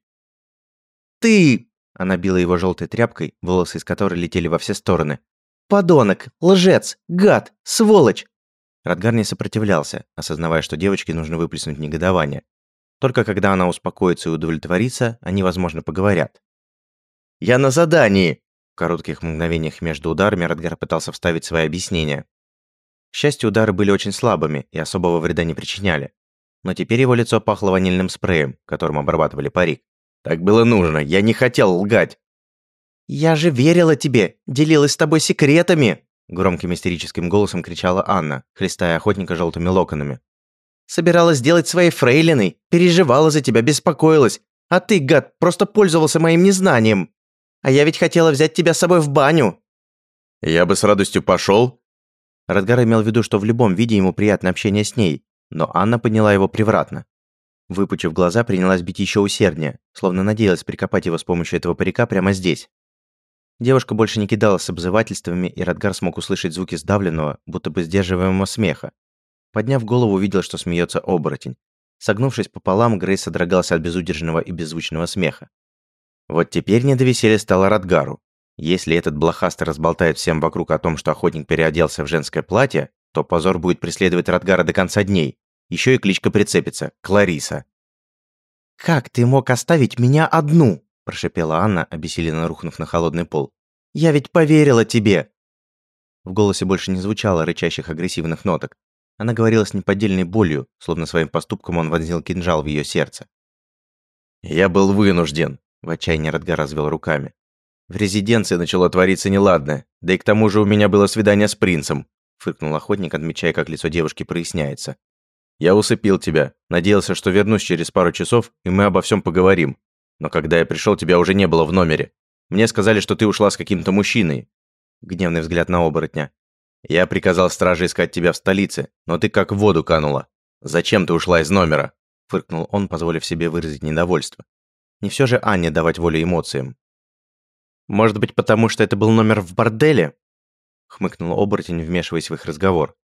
«Ты!» Она била его желтой тряпкой, волосы из которой летели во все стороны. «Подонок! Лжец! Гад! Сволочь! Радгар не сопротивлялся, осознавая, что девочке нужно выплеснуть негодование. Только когда она успокоится и удовлетворится, они, возможно, поговорят. «Я на задании!» В коротких мгновениях между ударами Радгар пытался вставить свои объяснения. К счастью, удары были очень слабыми и особого вреда не причиняли. Но теперь его лицо пахло ванильным спреем, которым обрабатывали парик. «Так было нужно, я не хотел лгать!» «Я же верила тебе, делилась с тобой секретами!» Громким истерическим голосом кричала Анна, хлестая охотника желтыми локонами. «Собиралась сделать своей фрейлиной, переживала за тебя, беспокоилась. А ты, гад, просто пользовался моим незнанием. А я ведь хотела взять тебя с собой в баню». «Я бы с радостью пошел. Радгар имел в виду, что в любом виде ему приятно общение с ней, но Анна поняла его превратно. Выпучив глаза, принялась бить еще усерднее, словно надеялась прикопать его с помощью этого парика прямо здесь. Девушка больше не кидалась с обзывательствами, и Радгар смог услышать звуки сдавленного, будто бы сдерживаемого смеха. Подняв голову, увидел, что смеется оборотень. Согнувшись пополам, Грейс содрогался от безудержного и беззвучного смеха. Вот теперь не до веселья стало Радгару. Если этот блохастый разболтает всем вокруг о том, что охотник переоделся в женское платье, то позор будет преследовать Радгара до конца дней. Еще и кличка прицепится – Клариса. «Как ты мог оставить меня одну?» – прошипела Анна, обессиленно рухнув на холодный пол. «Я ведь поверила тебе!» В голосе больше не звучало рычащих агрессивных ноток. Она говорила с неподдельной болью, словно своим поступком он вонзил кинжал в ее сердце. «Я был вынужден», – в отчаянии Радгар развел руками. «В резиденции начало твориться неладное, да и к тому же у меня было свидание с принцем», – фыркнул охотник, отмечая, как лицо девушки проясняется. «Я усыпил тебя, надеялся, что вернусь через пару часов, и мы обо всем поговорим. Но когда я пришел, тебя уже не было в номере. Мне сказали, что ты ушла с каким-то мужчиной. Гневный взгляд на оборотня. Я приказал страже искать тебя в столице, но ты как в воду канула. Зачем ты ушла из номера? Фыркнул он, позволив себе выразить недовольство. Не все же Анне давать волю эмоциям. Может быть, потому что это был номер в борделе? Хмыкнул оборотень, вмешиваясь в их разговор.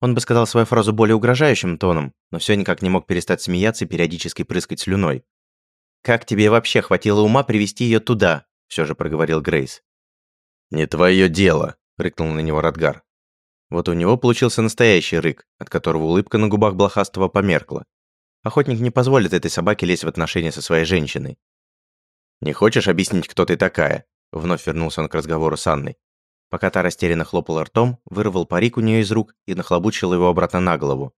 Он бы сказал свою фразу более угрожающим тоном, но все никак не мог перестать смеяться и периодически прыскать слюной. «Как тебе вообще хватило ума привести ее туда?» – все же проговорил Грейс. «Не твое дело», – рыкнул на него Радгар. Вот у него получился настоящий рык, от которого улыбка на губах блохастого померкла. Охотник не позволит этой собаке лезть в отношения со своей женщиной. «Не хочешь объяснить, кто ты такая?» Вновь вернулся он к разговору с Анной. Пока та растерянно хлопала ртом, вырвал парик у нее из рук и нахлобучил его обратно на голову.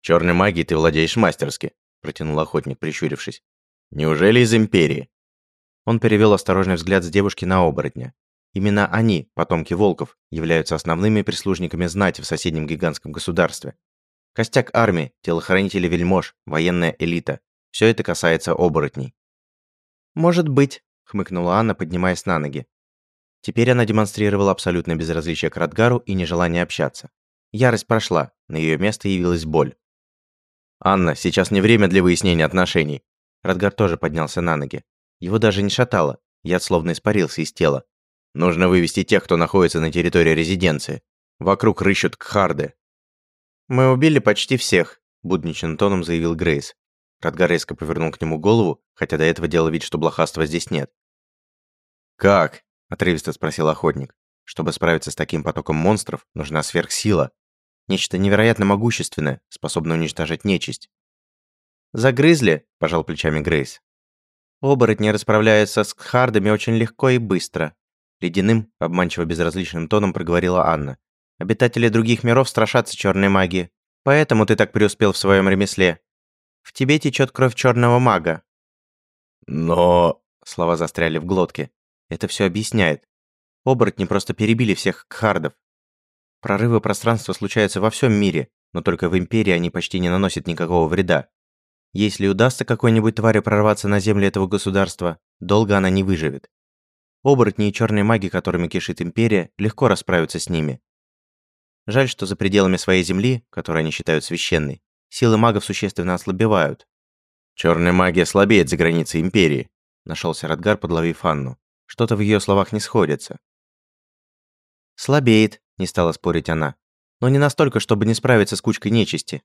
«Черной магией ты владеешь мастерски», – протянул охотник, прищурившись. «Неужели из Империи?» Он перевел осторожный взгляд с девушки на оборотня. Именно они, потомки волков, являются основными прислужниками знати в соседнем гигантском государстве. Костяк армии, телохранители вельмож, военная элита. Все это касается оборотней. «Может быть», — хмыкнула Анна, поднимаясь на ноги. Теперь она демонстрировала абсолютное безразличие к Радгару и нежелание общаться. Ярость прошла, на ее место явилась боль. «Анна, сейчас не время для выяснения отношений». Радгар тоже поднялся на ноги. Его даже не шатало, яд словно испарился из тела. «Нужно вывести тех, кто находится на территории резиденции. Вокруг рыщут кхарды». «Мы убили почти всех», – будничным тоном заявил Грейс. Радгар резко повернул к нему голову, хотя до этого делал вид, что блохаства здесь нет. «Как?» – отрывисто спросил охотник. «Чтобы справиться с таким потоком монстров, нужна сверхсила. Нечто невероятно могущественное, способное уничтожать нечисть». «Загрызли?» – пожал плечами Грейс. «Оборотни расправляются с кхардами очень легко и быстро», – ледяным, обманчиво безразличным тоном проговорила Анна. «Обитатели других миров страшатся черной магии, поэтому ты так преуспел в своем ремесле. В тебе течет кровь черного мага». «Но...» – слова застряли в глотке. Это все объясняет. Оборотни просто перебили всех кхардов. Прорывы пространства случаются во всем мире, но только в Империи они почти не наносят никакого вреда. Если удастся какой-нибудь твари прорваться на земли этого государства, долго она не выживет. Оборотни и черные маги, которыми кишит Империя, легко расправятся с ними. Жаль, что за пределами своей земли, которую они считают священной, силы магов существенно ослабевают. Черная магия слабеет за границей Империи, нашелся Радгар, подловив Анну. Что-то в ее словах не сходится. Слабеет, не стала спорить она. Но не настолько, чтобы не справиться с кучкой нечисти.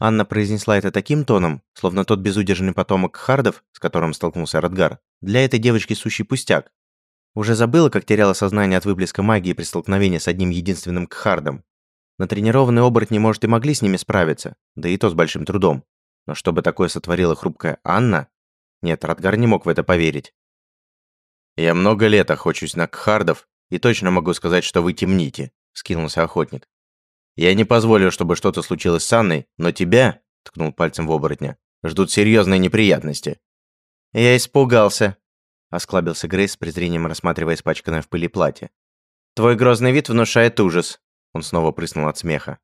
Анна произнесла это таким тоном, словно тот безудержный потомок Хардов, с которым столкнулся Радгар, для этой девочки сущий пустяк. Уже забыла, как теряла сознание от выплеска магии при столкновении с одним единственным Кхардом. Натренированные оборотни, может, и могли с ними справиться, да и то с большим трудом. Но чтобы такое сотворила хрупкая Анна? Нет, Радгар не мог в это поверить. «Я много лет охочусь на Кхардов, и точно могу сказать, что вы темните», — скинулся охотник. Я не позволю, чтобы что-то случилось с Анной, но тебя, ткнул пальцем в оборотня, ждут серьезные неприятности. Я испугался, осклабился Грейс с презрением рассматривая испачканное в пыли платье. Твой грозный вид внушает ужас. Он снова прыснул от смеха.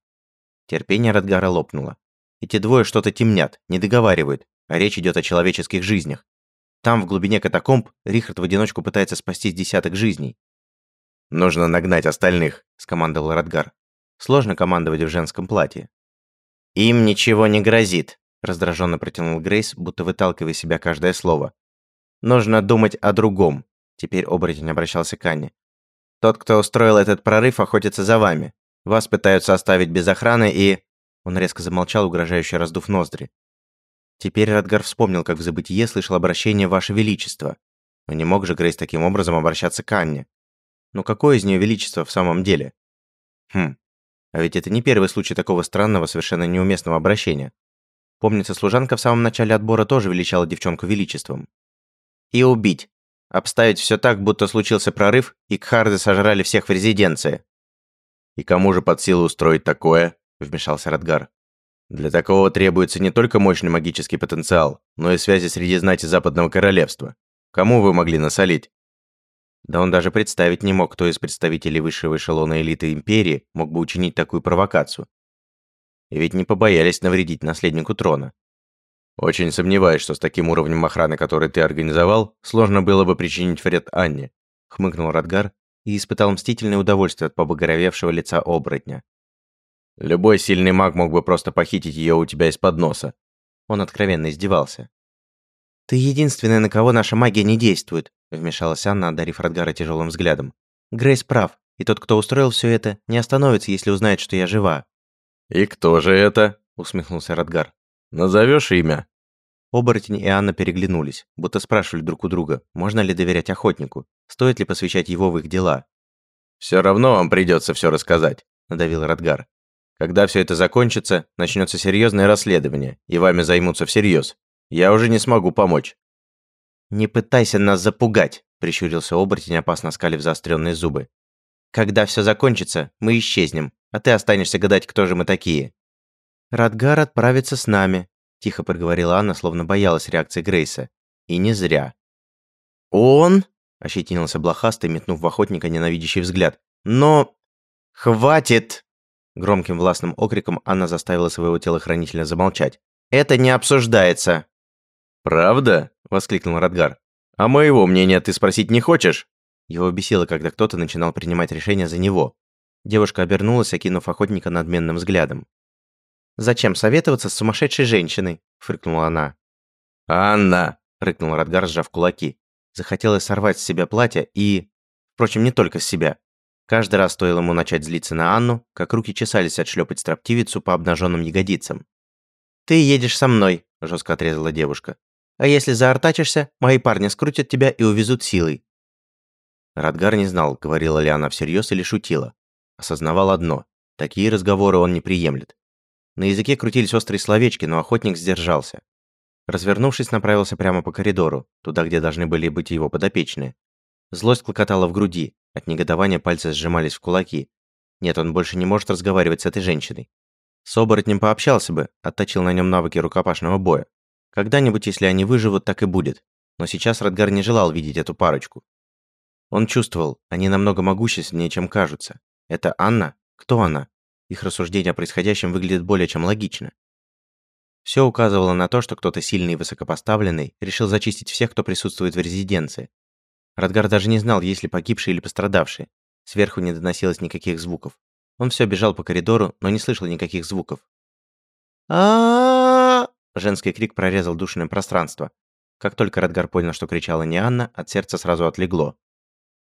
Терпение Радгара лопнуло. Эти двое что-то темнят, не договаривают, а речь идет о человеческих жизнях. Там, в глубине катакомб, Рихард в одиночку пытается спасти десяток жизней. «Нужно нагнать остальных», — скомандовал Радгар. Сложно командовать в женском платье. «Им ничего не грозит», – раздраженно протянул Грейс, будто выталкивая себя каждое слово. «Нужно думать о другом», – теперь оборотень обращался к Анне. «Тот, кто устроил этот прорыв, охотится за вами. Вас пытаются оставить без охраны и...» Он резко замолчал, угрожающе раздув ноздри. Теперь Радгар вспомнил, как в забытие слышал обращение «Ваше Величество». Но не мог же Грейс таким образом обращаться к Анне. Но какое из нее величество в самом деле? Хм, а ведь это не первый случай такого странного, совершенно неуместного обращения. Помнится, служанка в самом начале отбора тоже величала девчонку величеством. И убить. Обставить все так, будто случился прорыв, и кхарды сожрали всех в резиденции. «И кому же под силу устроить такое?» – вмешался Радгар. «Для такого требуется не только мощный магический потенциал, но и связи среди знати Западного Королевства. Кому вы могли насолить?» Да он даже представить не мог, кто из представителей высшего эшелона элиты Империи мог бы учинить такую провокацию. И ведь не побоялись навредить наследнику трона. «Очень сомневаюсь, что с таким уровнем охраны, который ты организовал, сложно было бы причинить вред Анне», — хмыкнул Радгар и испытал мстительное удовольствие от побагровевшего лица оборотня. «Любой сильный маг мог бы просто похитить ее у тебя из-под носа». Он откровенно издевался. «Ты единственный, на кого наша магия не действует», вмешалась Анна, одарив Радгара тяжелым взглядом. Грейс прав, и тот, кто устроил все это, не остановится, если узнает, что я жива. И кто же это? усмехнулся Радгар. Назовешь имя? Оборотень и Анна переглянулись, будто спрашивали друг у друга, можно ли доверять охотнику, стоит ли посвящать его в их дела. Все равно вам придется все рассказать. – надавил Радгар. «Когда все это закончится, начнется серьезное расследование, и вами займутся всерьез. Я уже не смогу помочь». «Не пытайся нас запугать», – прищурился оборотень, опасно скалив заостренные зубы. «Когда все закончится, мы исчезнем, а ты останешься гадать, кто же мы такие». «Радгар отправится с нами», – тихо проговорила Анна, словно боялась реакции Грейса. И не зря. «Он?» – ощетинился блохастый, метнув в охотника ненавидящий взгляд. «Но... хватит!» Громким властным окриком Анна заставила своего телохранителя замолчать. «Это не обсуждается!» «Правда?» – воскликнул Радгар. «А моего мнения ты спросить не хочешь?» Его бесило, когда кто-то начинал принимать решения за него. Девушка обернулась, окинув охотника надменным взглядом. «Зачем советоваться с сумасшедшей женщиной?» – фыркнула она. «Анна!» – рыкнул Радгар, сжав кулаки. Захотелось сорвать с себя платье и... Впрочем, не только с себя. Каждый раз стоило ему начать злиться на Анну, как руки чесались отшлепать строптивицу по обнаженным ягодицам. «Ты едешь со мной», – жестко отрезала девушка. «А если заортачишься, мои парни скрутят тебя и увезут силой». Радгар не знал, говорила ли она всерьез или шутила. Осознавал одно – такие разговоры он не приемлет. На языке крутились острые словечки, но охотник сдержался. Развернувшись, направился прямо по коридору, туда, где должны были быть его подопечные. Злость клокотала в груди, от негодования пальцы сжимались в кулаки. Нет, он больше не может разговаривать с этой женщиной. С оборотнем пообщался бы, отточил на нем навыки рукопашного боя. Когда-нибудь, если они выживут, так и будет. Но сейчас Радгар не желал видеть эту парочку. Он чувствовал, они намного могущественнее, чем кажутся. Это Анна? Кто она? Их рассуждение о происходящем выглядит более чем логично. Все указывало на то, что кто-то сильный и высокопоставленный решил зачистить всех, кто присутствует в резиденции. Радгар даже не знал, есть ли погибшие или пострадавшие. Сверху не доносилось никаких звуков. Он все бежал по коридору, но не слышал никаких звуков. а Женский крик прорезал душное пространство. Как только Радгар понял, что кричала не Анна, от сердца сразу отлегло.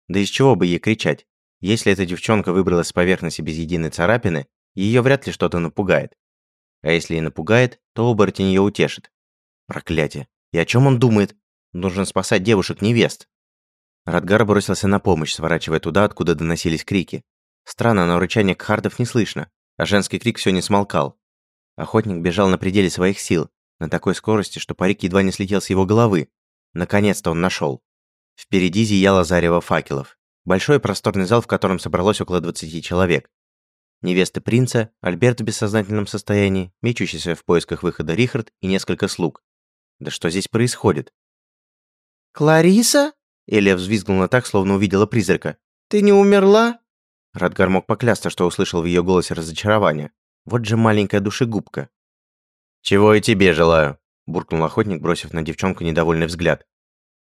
Да из чего бы ей кричать? Если эта девчонка выбралась с поверхности без единой царапины, ее вряд ли что-то напугает. А если и напугает, то оборотень ее утешит. Проклятие. И о чем он думает? Нужно спасать девушек-невест. Радгар бросился на помощь, сворачивая туда, откуда доносились крики. Странно, но рычание кхардов не слышно, а женский крик все не смолкал. Охотник бежал на пределе своих сил, на такой скорости, что парик едва не слетел с его головы. Наконец-то он нашел. Впереди зияло зарево факелов. Большой просторный зал, в котором собралось около 20 человек. Невеста принца, Альберт в бессознательном состоянии, мечущийся в поисках выхода Рихард и несколько слуг. Да что здесь происходит? «Клариса?» Элия взвизгнула так, словно увидела призрака. «Ты не умерла?» Радгар мог поклясться, что услышал в ее голосе разочарование. Вот же маленькая душегубка. «Чего и тебе желаю», – буркнул охотник, бросив на девчонку недовольный взгляд.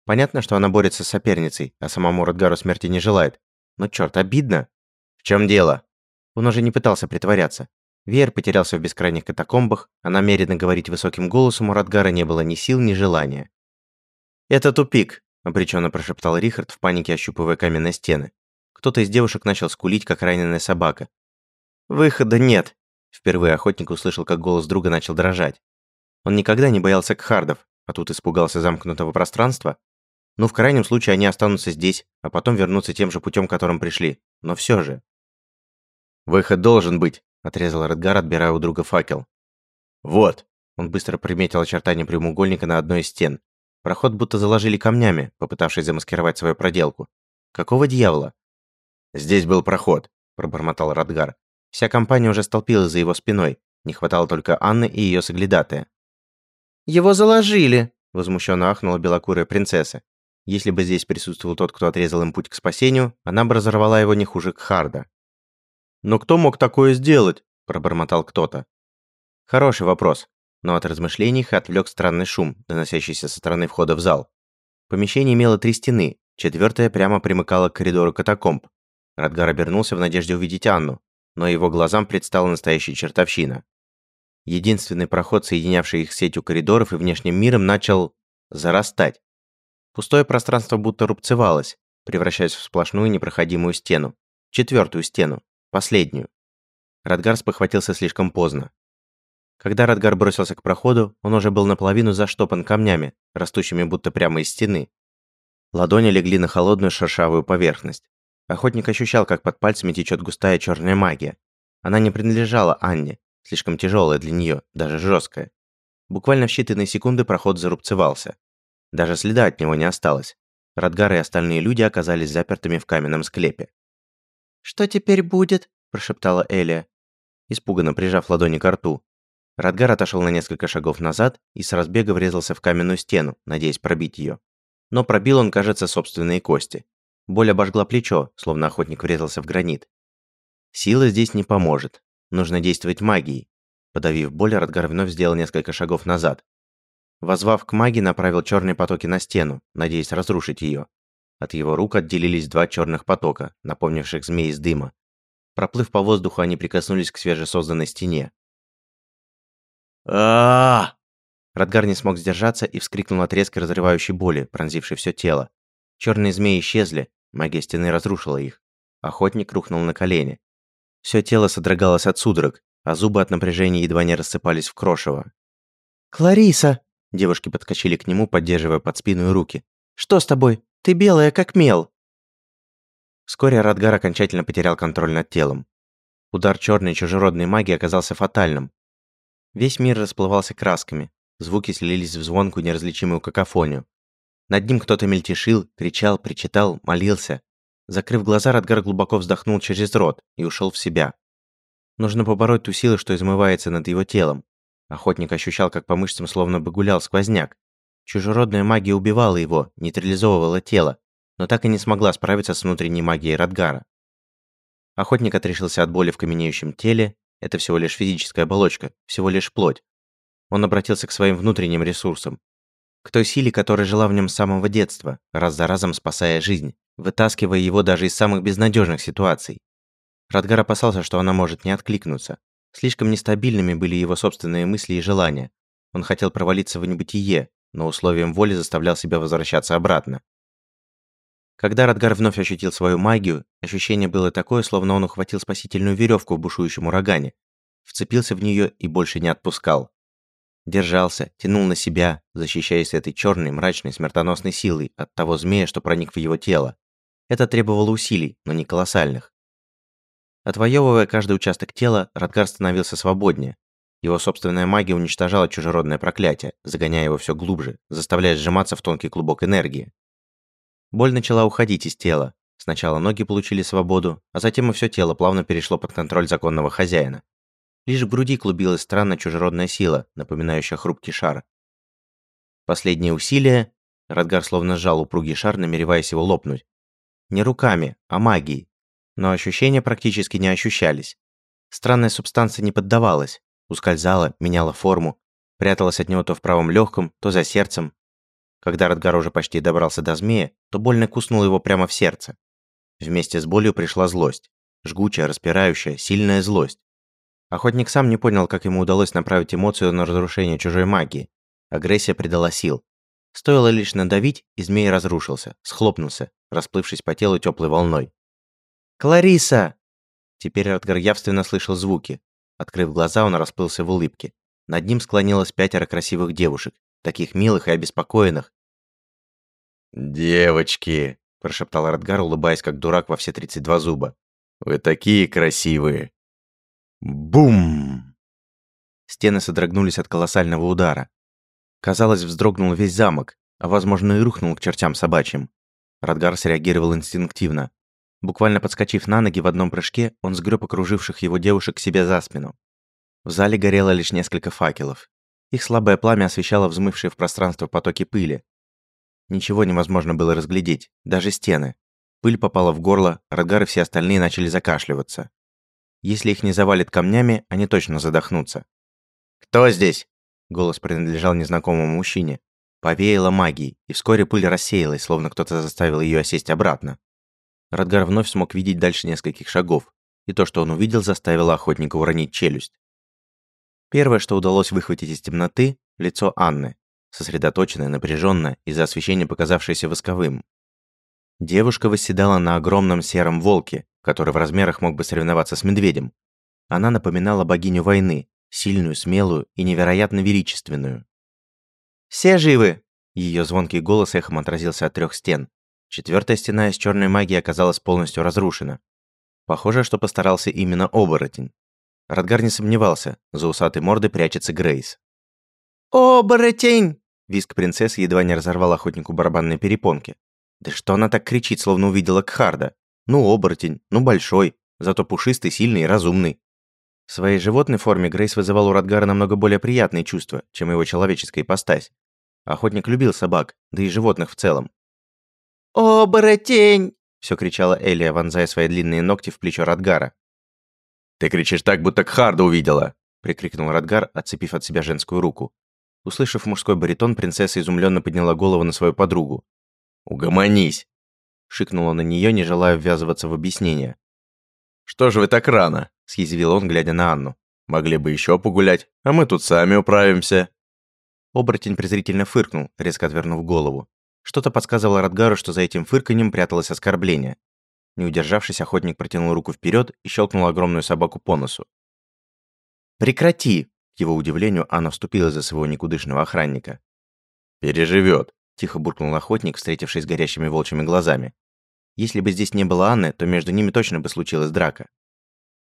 Понятно, что она борется с соперницей, а самому Радгару смерти не желает. Но черт, обидно. В чем дело? Он уже не пытался притворяться. Веер потерялся в бескрайних катакомбах, а намеренно говорить высоким голосом у Радгара не было ни сил, ни желания. «Это тупик», – обреченно прошептал Рихард в панике, ощупывая каменные стены. Кто-то из девушек начал скулить, как раненая собака. «Выхода нет», – впервые охотник услышал, как голос друга начал дрожать. Он никогда не боялся кхардов, а тут испугался замкнутого пространства. Ну, в крайнем случае, они останутся здесь, а потом вернутся тем же путем, которым пришли. Но все же. «Выход должен быть», – отрезал Редгар, отбирая у друга факел. «Вот». Он быстро приметил очертания прямоугольника на одной из стен. Проход будто заложили камнями, попытавшись замаскировать свою проделку. Какого дьявола? «Здесь был проход», – пробормотал Радгар. Вся компания уже столпилась за его спиной. Не хватало только Анны и ее соглядатая. «Его заложили!» – возмущенно ахнула белокурая принцесса. Если бы здесь присутствовал тот, кто отрезал им путь к спасению, она бы разорвала его не хуже Кхарда. «Но кто мог такое сделать?» – пробормотал кто-то. Хороший вопрос, но от размышлений их отвлек странный шум, доносящийся со стороны входа в зал. Помещение имело три стены, четвертая прямо примыкала к коридору катакомб. Радгар обернулся в надежде увидеть Анну, но его глазам предстала настоящая чертовщина. Единственный проход, соединявший их сетью коридоров и внешним миром, начал зарастать. Пустое пространство будто рубцевалось, превращаясь в сплошную непроходимую стену. Четвертую стену. Последнюю. Радгар спохватился слишком поздно. Когда Радгар бросился к проходу, он уже был наполовину заштопан камнями, растущими будто прямо из стены. Ладони легли на холодную шершавую поверхность. Охотник ощущал, как под пальцами течет густая черная магия. Она не принадлежала Анне, слишком тяжелая для нее, даже жесткая. Буквально в считанные секунды проход зарубцевался. Даже следа от него не осталось. Радгар и остальные люди оказались запертыми в каменном склепе. «Что теперь будет?» – прошептала Элия, испуганно прижав ладони к рту. Радгар отошел на несколько шагов назад и с разбега врезался в каменную стену, надеясь пробить ее. Но пробил он, кажется, собственные кости. Боль обожгла плечо, словно охотник врезался в гранит. Сила здесь не поможет. Нужно действовать магией. Подавив боль, Радгар вновь сделал несколько шагов назад. Возвав к магии, направил черные потоки на стену, надеясь разрушить ее. От его рук отделились два черных потока, напомнивших змей из дыма. Проплыв по воздуху, они прикоснулись к свежесозданной стене. А Радгар не смог сдержаться и вскрикнул от резкой разрывающей боли, пронзившей все тело. Черные змеи исчезли, магия стены разрушила их. Охотник рухнул на колени. Все тело содрогалось от судорог, а зубы от напряжения едва не рассыпались в крошево. «Клариса!» Девушки подскочили к нему, поддерживая под спину и руки. «Что с тобой? Ты белая, как мел!» Вскоре Радгар окончательно потерял контроль над телом. Удар черной чужеродной магии оказался фатальным. Весь мир расплывался красками, звуки слились в звонкую неразличимую какофонию. Над ним кто-то мельтешил, кричал, причитал, молился, Закрыв глаза, Радгар глубоко вздохнул через рот и ушел в себя. Нужно побороть ту силу, что измывается над его телом. Охотник ощущал, как по мышцам словно бы гулял сквозняк. Чужеродная магия убивала его, нейтрализовывала тело, но так и не смогла справиться с внутренней магией Радгара. Охотник отрешился от боли в каменеющем теле, это всего лишь физическая оболочка, всего лишь плоть. Он обратился к своим внутренним ресурсам, к той силе, которая жила в нем с самого детства, раз за разом спасая жизнь вытаскивая его даже из самых безнадежных ситуаций. Радгар опасался, что она может не откликнуться. Слишком нестабильными были его собственные мысли и желания. Он хотел провалиться в небытие, но условием воли заставлял себя возвращаться обратно. Когда Радгар вновь ощутил свою магию, ощущение было такое, словно он ухватил спасительную веревку в бушующем урагане, вцепился в нее и больше не отпускал. Держался, тянул на себя, защищаясь этой черной, мрачной, смертоносной силой от того змея, что проник в его тело. Это требовало усилий, но не колоссальных. Отвоевывая каждый участок тела, Радгар становился свободнее. Его собственная магия уничтожала чужеродное проклятие, загоняя его все глубже, заставляя сжиматься в тонкий клубок энергии. Боль начала уходить из тела. Сначала ноги получили свободу, а затем и все тело плавно перешло под контроль законного хозяина. Лишь в груди клубилась странная чужеродная сила, напоминающая хрупкий шар. Последние усилия Радгар словно сжал упругий шар, намереваясь его лопнуть. Не руками, а магией. Но ощущения практически не ощущались. Странная субстанция не поддавалась, ускользала, меняла форму, пряталась от него то в правом легком, то за сердцем. Когда Радгар уже почти добрался до змея, то больно куснул его прямо в сердце. Вместе с болью пришла злость. Жгучая, распирающая, сильная злость. Охотник сам не понял, как ему удалось направить эмоцию на разрушение чужой магии. Агрессия придала сил. Стоило лишь надавить, и змей разрушился, схлопнулся, расплывшись по телу теплой волной. «Клариса!» Теперь Радгар явственно слышал звуки. Открыв глаза, он расплылся в улыбке. Над ним склонилось пятеро красивых девушек, таких милых и обеспокоенных. «Девочки!» – прошептал Радгар, улыбаясь как дурак во все 32 зуба. «Вы такие красивые!» Бум! Стены содрогнулись от колоссального удара. Казалось, вздрогнул весь замок, а возможно и рухнул к чертям собачьим. Радгар среагировал инстинктивно. Буквально подскочив на ноги в одном прыжке, он сгреб окруживших его девушек к себе за спину. В зале горело лишь несколько факелов. Их слабое пламя освещало взмывшие в пространство потоки пыли. Ничего невозможно было разглядеть, даже стены. Пыль попала в горло, Радгар и все остальные начали закашливаться. Если их не завалит камнями, они точно задохнутся. «Кто здесь?» Голос принадлежал незнакомому мужчине. Повеяло магией, и вскоре пыль рассеялась, словно кто-то заставил ее осесть обратно. Радгар вновь смог видеть дальше нескольких шагов, и то, что он увидел, заставило охотника уронить челюсть. Первое, что удалось выхватить из темноты – лицо Анны, сосредоточенное, напряженное, из-за освещения показавшееся восковым. Девушка восседала на огромном сером волке, который в размерах мог бы соревноваться с медведем. Она напоминала богиню войны, сильную, смелую и невероятно величественную. «Все живы!» Ее звонкий голос эхом отразился от трех стен. Четвертая стена из черной магии оказалась полностью разрушена. Похоже, что постарался именно оборотень. Радгар не сомневался, за усатой мордой прячется Грейс. «Оборотень!» Виск принцессы едва не разорвал охотнику барабанные перепонки. Да что она так кричит, словно увидела Кхарда? Ну, оборотень, ну, большой, зато пушистый, сильный и разумный. В своей животной форме Грейс вызывал у Радгара намного более приятные чувства, чем его человеческая ипостась. Охотник любил собак, да и животных в целом. «Оборотень!» – все кричала Элия, вонзая свои длинные ногти в плечо Радгара. «Ты кричишь так, будто Кхарда увидела!» – прикрикнул Радгар, отцепив от себя женскую руку. Услышав мужской баритон, принцесса изумленно подняла голову на свою подругу. «Угомонись!» – шикнула на нее, не желая ввязываться в объяснение. «Что же вы так рано?» – съязвил он, глядя на Анну. «Могли бы еще погулять, а мы тут сами управимся». Оборотень презрительно фыркнул, резко отвернув голову. Что-то подсказывало Радгару, что за этим фырканьем пряталось оскорбление. Не удержавшись, охотник протянул руку вперед и щелкнул огромную собаку по носу. «Прекрати!» К его удивлению, Анна вступила за своего никудышного охранника. «Переживет», – тихо буркнул охотник, встретившись горящими волчьими глазами. Если бы здесь не было Анны, то между ними точно бы случилась драка.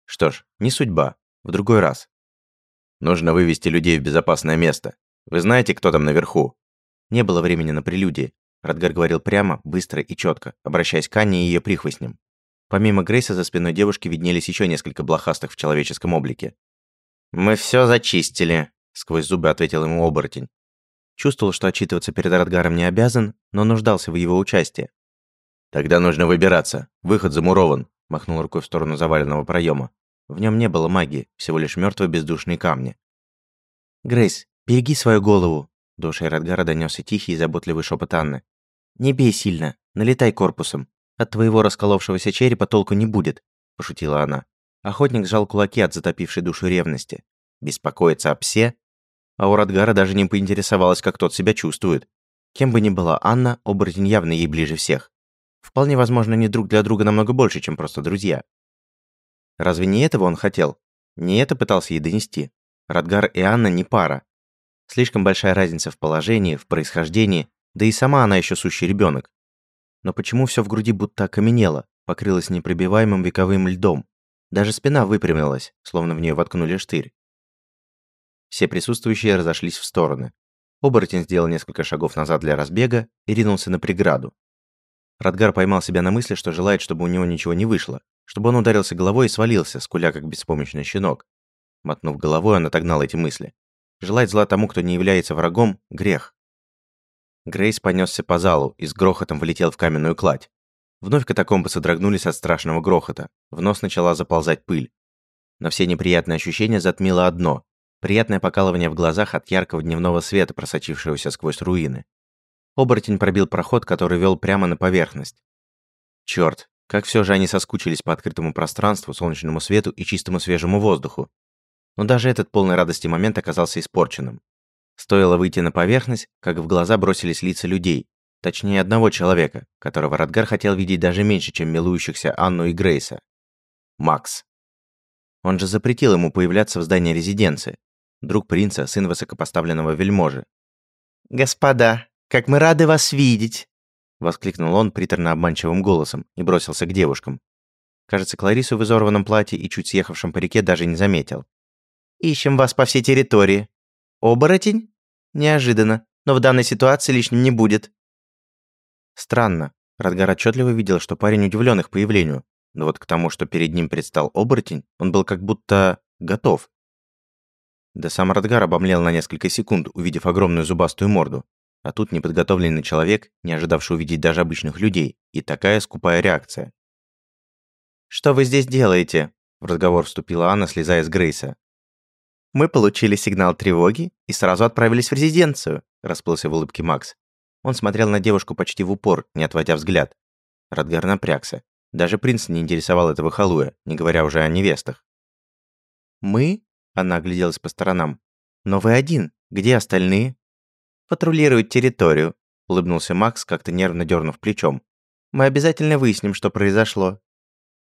Что ж, не судьба. В другой раз. Нужно вывести людей в безопасное место. Вы знаете, кто там наверху? Не было времени на прелюдии. Радгар говорил прямо, быстро и четко, обращаясь к Анне и ее прихвостням. Помимо Грейса за спиной девушки виднелись еще несколько блохастых в человеческом облике. «Мы все зачистили», — сквозь зубы ответил ему оборотень. Чувствовал, что отчитываться перед Радгаром не обязан, но нуждался в его участии. «Тогда нужно выбираться. Выход замурован», — махнул рукой в сторону заваленного проема. В нем не было магии, всего лишь мертвые бездушные камни. «Грейс, береги свою голову», — до ушей Радгара донесся тихий и заботливый шепот Анны. «Не бей сильно, налетай корпусом. От твоего расколовшегося черепа толку не будет», — пошутила она. Охотник сжал кулаки от затопившей душу ревности. Беспокоиться о псе? А у Радгара даже не поинтересовалась, как тот себя чувствует. Кем бы ни была Анна, оборотень явно ей ближе всех. Вполне возможно, они друг для друга намного больше, чем просто друзья. Разве не этого он хотел? Не это пытался ей донести? Радгар и Анна не пара. Слишком большая разница в положении, в происхождении, да и сама она еще сущий ребенок. Но почему все в груди будто окаменело, покрылось непробиваемым вековым льдом? Даже спина выпрямилась, словно в нее воткнули штырь. Все присутствующие разошлись в стороны. Оборотень сделал несколько шагов назад для разбега и ринулся на преграду. Радгар поймал себя на мысли, что желает, чтобы у него ничего не вышло, чтобы он ударился головой и свалился, скуля как беспомощный щенок. Мотнув головой, он отогнал эти мысли. Желать зла тому, кто не является врагом – грех. Грейс понесся по залу и с грохотом влетел в каменную кладь. Вновь катакомбы содрогнулись от страшного грохота. В нос начала заползать пыль. Но все неприятные ощущения затмило одно – приятное покалывание в глазах от яркого дневного света, просочившегося сквозь руины. Оборотень пробил проход, который вел прямо на поверхность. Черт, как все же они соскучились по открытому пространству, солнечному свету и чистому свежему воздуху. Но даже этот полный радости момент оказался испорченным. Стоило выйти на поверхность, как в глаза бросились лица людей, Точнее, одного человека, которого Радгар хотел видеть даже меньше, чем милующихся Анну и Грейса. Макс. Он же запретил ему появляться в здании резиденции. Друг принца, сын высокопоставленного вельможи. «Господа, как мы рады вас видеть!» Воскликнул он приторно-обманчивым голосом и бросился к девушкам. Кажется, Кларису в изорванном платье и чуть съехавшем парике даже не заметил. «Ищем вас по всей территории. Оборотень? Неожиданно, но в данной ситуации лишним не будет. Странно. Радгар отчетливо видел, что парень удивлен их появлению, но вот к тому, что перед ним предстал оборотень, он был как будто готов. Да сам Радгар обомлел на несколько секунд, увидев огромную зубастую морду. А тут неподготовленный человек, не ожидавший увидеть даже обычных людей, и такая скупая реакция. «Что вы здесь делаете?» В разговор вступила Анна, слезая с Грейса. «Мы получили сигнал тревоги и сразу отправились в резиденцию», расплылся в улыбке Макс. Он смотрел на девушку почти в упор, не отводя взгляд. Радгар напрягся. Даже принц не интересовал этого халуя, не говоря уже о невестах. «Мы?» – она огляделась по сторонам. «Но вы один. Где остальные?» «Патрулируют территорию», – улыбнулся Макс, как-то нервно дернув плечом. «Мы обязательно выясним, что произошло».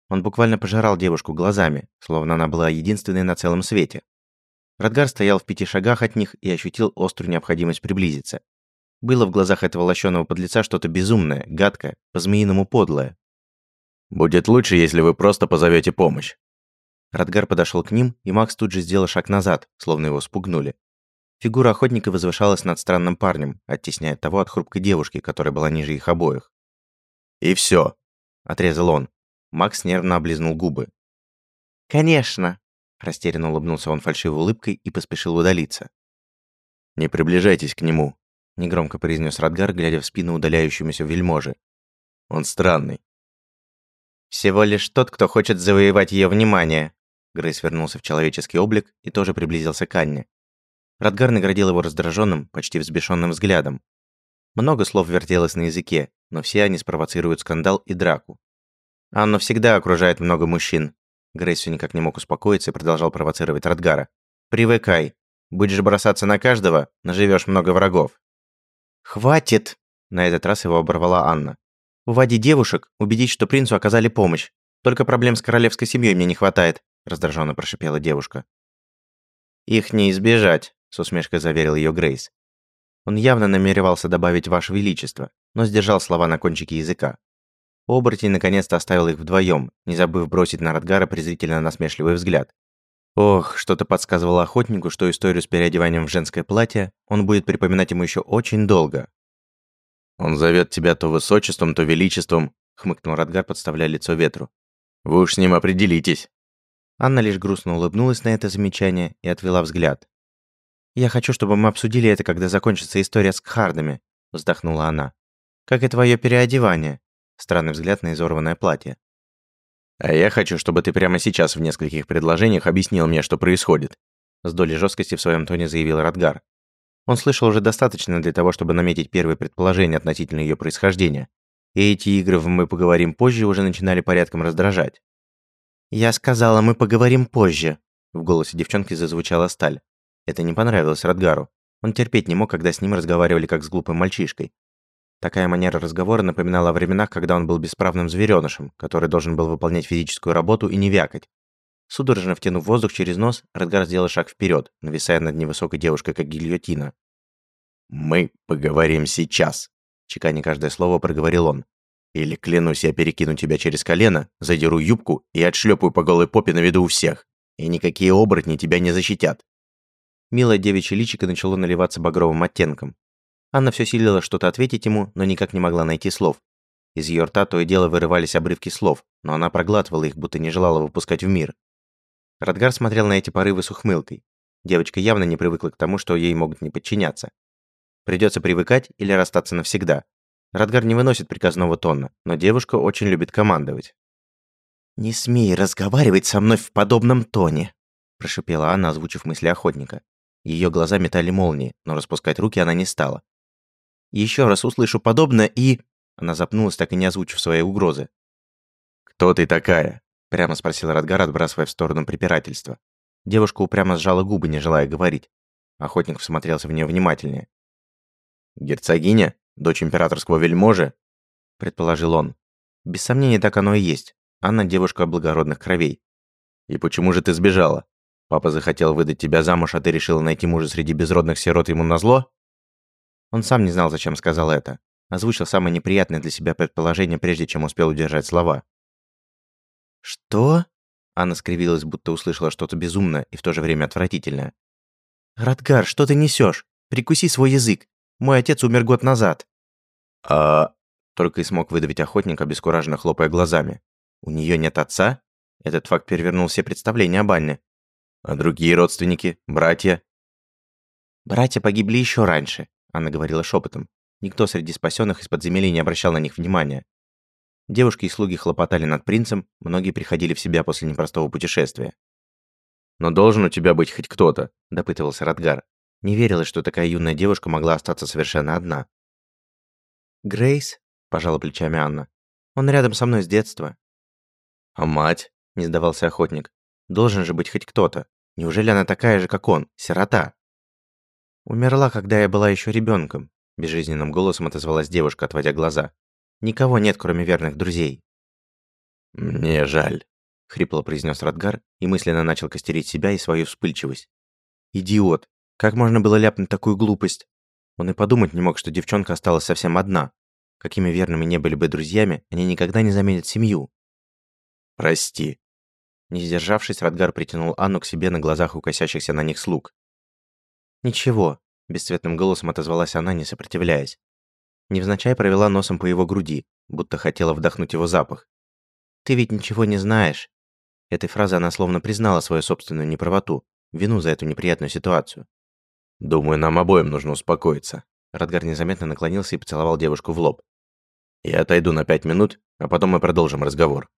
Он буквально пожирал девушку глазами, словно она была единственной на целом свете. Радгар стоял в пяти шагах от них и ощутил острую необходимость приблизиться. Было в глазах этого лощеного подлеца что-то безумное, гадкое, по-змеиному подлое. «Будет лучше, если вы просто позовете помощь». Радгар подошел к ним, и Макс тут же сделал шаг назад, словно его спугнули. Фигура охотника возвышалась над странным парнем, оттесняя того от хрупкой девушки, которая была ниже их обоих. «И все, отрезал он. Макс нервно облизнул губы. «Конечно!» – растерянно улыбнулся он фальшивой улыбкой и поспешил удалиться. «Не приближайтесь к нему», – негромко произнес Радгар, глядя в спину удаляющемуся вельможи. «Он странный». «Всего лишь тот, кто хочет завоевать ее внимание», Грейс вернулся в человеческий облик и тоже приблизился к Анне. Радгар наградил его раздраженным, почти взбешенным взглядом. Много слов вертелось на языке, но все они спровоцируют скандал и драку. Анну всегда окружает много мужчин. Грейс все никак не мог успокоиться и продолжал провоцировать Радгара. «Привыкай. Будешь бросаться на каждого, наживешь много врагов». «Хватит!» На этот раз его оборвала Анна. «Уводи девушек, убедись, что принцу оказали помощь. Только проблем с королевской семьей мне не хватает раздраженно прошипела девушка. Их не избежать, с усмешкой заверил ее Грейс. Он явно намеревался добавить ваше величество, но сдержал слова на кончике языка. Оборотень наконец-то оставил их вдвоем, не забыв бросить на Радгара презрительно насмешливый взгляд. Ох, что-то подсказывало охотнику, что историю с переодеванием в женское платье он будет припоминать ему еще очень долго. «Он зовет тебя то высочеством, то величеством», — хмыкнул Радгар, подставляя лицо ветру. «Вы уж с ним определитесь». Анна лишь грустно улыбнулась на это замечание и отвела взгляд. «Я хочу, чтобы мы обсудили это, когда закончится история с Кхардами», – вздохнула она. «Как и твое переодевание». Странный взгляд на изорванное платье. «А я хочу, чтобы ты прямо сейчас в нескольких предложениях объяснил мне, что происходит», – с долей жесткости в своем тоне заявил Радгар. Он слышал уже достаточно для того, чтобы наметить первые предположения относительно ее происхождения. И эти игры в «мы поговорим позже» уже начинали порядком раздражать. «Я сказала, мы поговорим позже», – в голосе девчонки зазвучала сталь. Это не понравилось Радгару. Он терпеть не мог, когда с ним разговаривали как с глупым мальчишкой. Такая манера разговора напоминала о временах, когда он был бесправным зверёнышем, который должен был выполнять физическую работу и не вякать. Судорожно втянув воздух через нос, Радгар сделал шаг вперед, нависая над невысокой девушкой, как гильотина. «Мы поговорим сейчас», – чеканя каждое слово проговорил он. Или, клянусь, я перекину тебя через колено, задеру юбку и отшлепаю по голой попе на виду у всех. И никакие оборотни тебя не защитят. Милое девичье личико начало наливаться багровым оттенком. Анна все силила что-то ответить ему, но никак не могла найти слов. Из ее рта то и дело вырывались обрывки слов, но она проглатывала их, будто не желала выпускать в мир. Радгар смотрел на эти порывы с ухмылкой. Девочка явно не привыкла к тому, что ей могут не подчиняться. Придется привыкать или расстаться навсегда, Радгар не выносит приказного тона, но девушка очень любит командовать. «Не смей разговаривать со мной в подобном тоне», прошипела она, озвучив мысли охотника. Ее глаза метали молнии, но распускать руки она не стала. Еще раз услышу подобное и... Она запнулась, так и не озвучив своей угрозы. «Кто ты такая?» Прямо спросил Радгар, отбрасывая в сторону препирательства. Девушка упрямо сжала губы, не желая говорить. Охотник всмотрелся в нее внимательнее. «Герцогиня?» Дочь императорского вельможи?» – предположил он. Без сомнения, так оно и есть. Анна – девушка благородных кровей. «И почему же ты сбежала? Папа захотел выдать тебя замуж, а ты решила найти мужа среди безродных сирот ему назло?» Он сам не знал, зачем сказал это. Озвучил самое неприятное для себя предположение, прежде чем успел удержать слова. «Что?» Анна скривилась, будто услышала что-то безумное и в то же время отвратительное. «Радгар, что ты несешь? Прикуси свой язык. Мой отец умер год назад». «А...» Только и смог выдавить охотник, обескураженно хлопая глазами. «У нее нет отца?» Этот факт перевернул все представления об Анне. «А другие родственники? Братья?» «Братья погибли еще раньше», — Анна говорила шепотом. Никто среди спасенных из подземелий не обращал на них внимания. Девушки и слуги хлопотали над принцем, многие приходили в себя после непростого путешествия. «Но должен у тебя быть хоть кто-то», — допытывался Радгар. Не верилось, что такая юная девушка могла остаться совершенно одна. «Грейс?» – пожала плечами Анна. «Он рядом со мной с детства». «А мать?» – не сдавался охотник. «Должен же быть хоть кто-то. Неужели она такая же, как он, сирота?» «Умерла, когда я была еще ребенком», – безжизненным голосом отозвалась девушка, отводя глаза. «Никого нет, кроме верных друзей». «Мне жаль», – хрипло произнес Радгар и мысленно начал костерить себя и свою вспыльчивость. «Идиот! Как можно было ляпнуть такую глупость? Он и подумать не мог, что девчонка осталась совсем одна. Какими верными не были бы друзьями, они никогда не заменят семью. «Прости». Не сдержавшись, Радгар притянул Анну к себе на глазах у косящихся на них слуг. «Ничего», – бесцветным голосом отозвалась она, не сопротивляясь. Невзначай провела носом по его груди, будто хотела вдохнуть его запах. «Ты ведь ничего не знаешь». Этой фразой она словно признала свою собственную неправоту, вину за эту неприятную ситуацию. «Думаю, нам обоим нужно успокоиться». Радгар незаметно наклонился и поцеловал девушку в лоб. «Я отойду на пять минут, а потом мы продолжим разговор».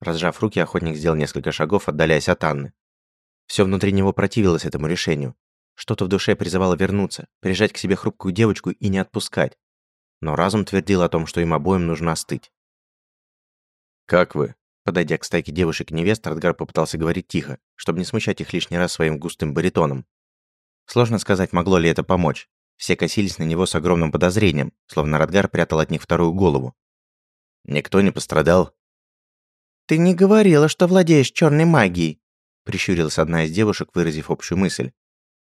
Разжав руки, охотник сделал несколько шагов, отдаляясь от Анны. Все внутри него противилось этому решению. Что-то в душе призывало вернуться, прижать к себе хрупкую девочку и не отпускать. Но разум твердил о том, что им обоим нужно остыть. «Как вы?» Подойдя к стайке девушек и невест, Радгар попытался говорить тихо, чтобы не смущать их лишний раз своим густым баритоном. Сложно сказать, могло ли это помочь. Все косились на него с огромным подозрением, словно Радгар прятал от них вторую голову. «Никто не пострадал?» «Ты не говорила, что владеешь черной магией», прищурилась одна из девушек, выразив общую мысль.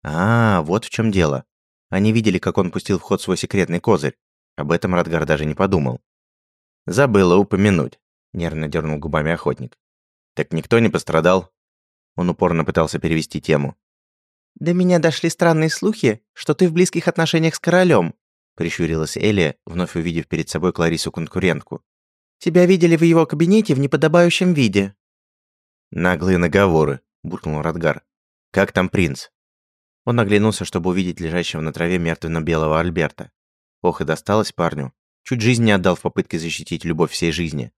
«А, вот в чем дело. Они видели, как он пустил в ход свой секретный козырь. Об этом Радгар даже не подумал. «Забыла упомянуть», — нервно дернул губами охотник. «Так никто не пострадал?» Он упорно пытался перевести тему. «До меня дошли странные слухи, что ты в близких отношениях с королем», прищурилась Элия, вновь увидев перед собой Кларису-конкурентку. Тебя видели в его кабинете в неподобающем виде». «Наглые наговоры», – буркнул Радгар. «Как там принц?» Он оглянулся, чтобы увидеть лежащего на траве мертвенно-белого Альберта. И досталось парню. Чуть жизнь не отдал в попытке защитить любовь всей жизни.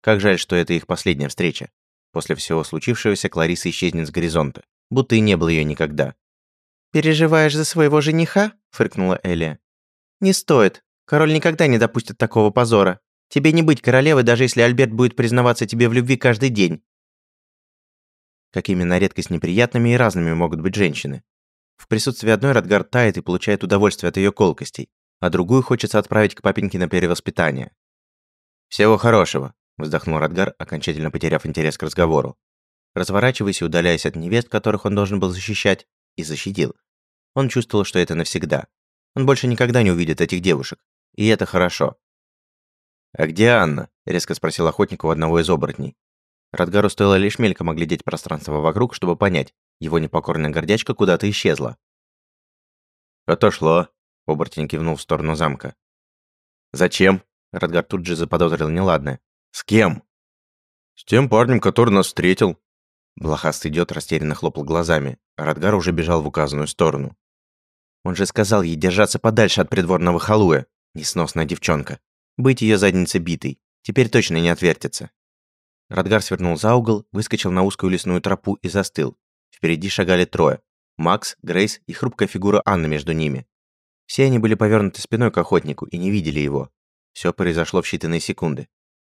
Как жаль, что это их последняя встреча. После всего случившегося Клариса исчезнет с горизонта, будто и не было ее никогда. «Переживаешь за своего жениха?» – фыркнула Элия. «Не стоит. Король никогда не допустит такого позора. Тебе не быть королевой, даже если Альберт будет признаваться тебе в любви каждый день. Какими на редкость неприятными и разными могут быть женщины. В присутствии одной Радгар тает и получает удовольствие от ее колкостей, а другую хочется отправить к папеньке на перевоспитание. «Всего хорошего», – вздохнул Радгар, окончательно потеряв интерес к разговору. Разворачиваясь и удаляясь от невест, которых он должен был защищать, и защитил. Он чувствовал, что это навсегда. Он больше никогда не увидит этих девушек. И это хорошо. «А где Анна?» – резко спросил охотник у одного из оборотней. Радгару стоило лишь мельком оглядеть пространство вокруг, чтобы понять, его непокорная гордячка куда-то исчезла. «Отошло», – оборотень кивнул в сторону замка. «Зачем?» – Радгар тут же заподозрил неладное. «С кем?» «С тем парнем, который нас встретил». Блохастый идиот растерянно хлопал глазами, а Радгар уже бежал в указанную сторону. Он же сказал ей держаться подальше от придворного халуя. Несносная девчонка. Быть ее задницей битой. Теперь точно не отвертится. Радгар свернул за угол, выскочил на узкую лесную тропу и застыл. Впереди шагали трое. Макс, Грейс и хрупкая фигура Анны между ними. Все они были повернуты спиной к охотнику и не видели его. Все произошло в считанные секунды.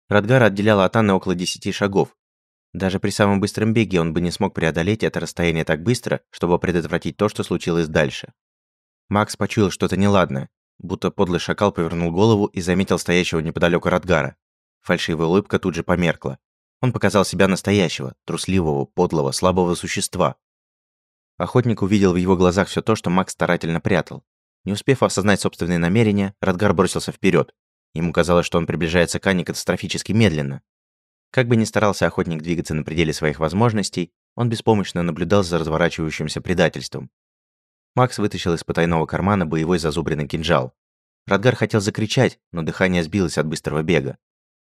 Радгара отделяла от Анны около десяти шагов. Даже при самом быстром беге он бы не смог преодолеть это расстояние так быстро, чтобы предотвратить то, что случилось дальше. Макс почуял что-то неладное, Будто подлый шакал повернул голову и заметил стоящего неподалеку Радгара. Фальшивая улыбка тут же померкла. Он показал себя настоящего, трусливого, подлого, слабого существа. Охотник увидел в его глазах все то, что Макс старательно прятал. Не успев осознать собственные намерения, Радгар бросился вперед. Ему казалось, что он приближается к Ане катастрофически медленно. Как бы ни старался охотник двигаться на пределе своих возможностей, он беспомощно наблюдал за разворачивающимся предательством. Макс вытащил из потайного кармана боевой зазубренный кинжал. Радгар хотел закричать, но дыхание сбилось от быстрого бега.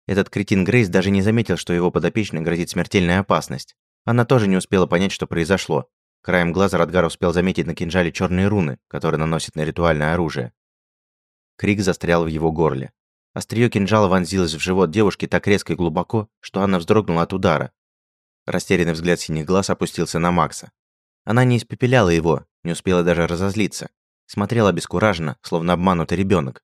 Этот кретин Грейс даже не заметил, что его подопечной грозит смертельная опасность. Она тоже не успела понять, что произошло. Краем глаза Радгар успел заметить на кинжале черные руны, которые наносят на ритуальное оружие. Крик застрял в его горле. Остриё кинжала вонзилось в живот девушки так резко и глубоко, что она вздрогнула от удара. Растерянный взгляд синих глаз опустился на Макса. Она не испепеляла его, не успела даже разозлиться. Смотрела обескураженно, словно обманутый ребенок.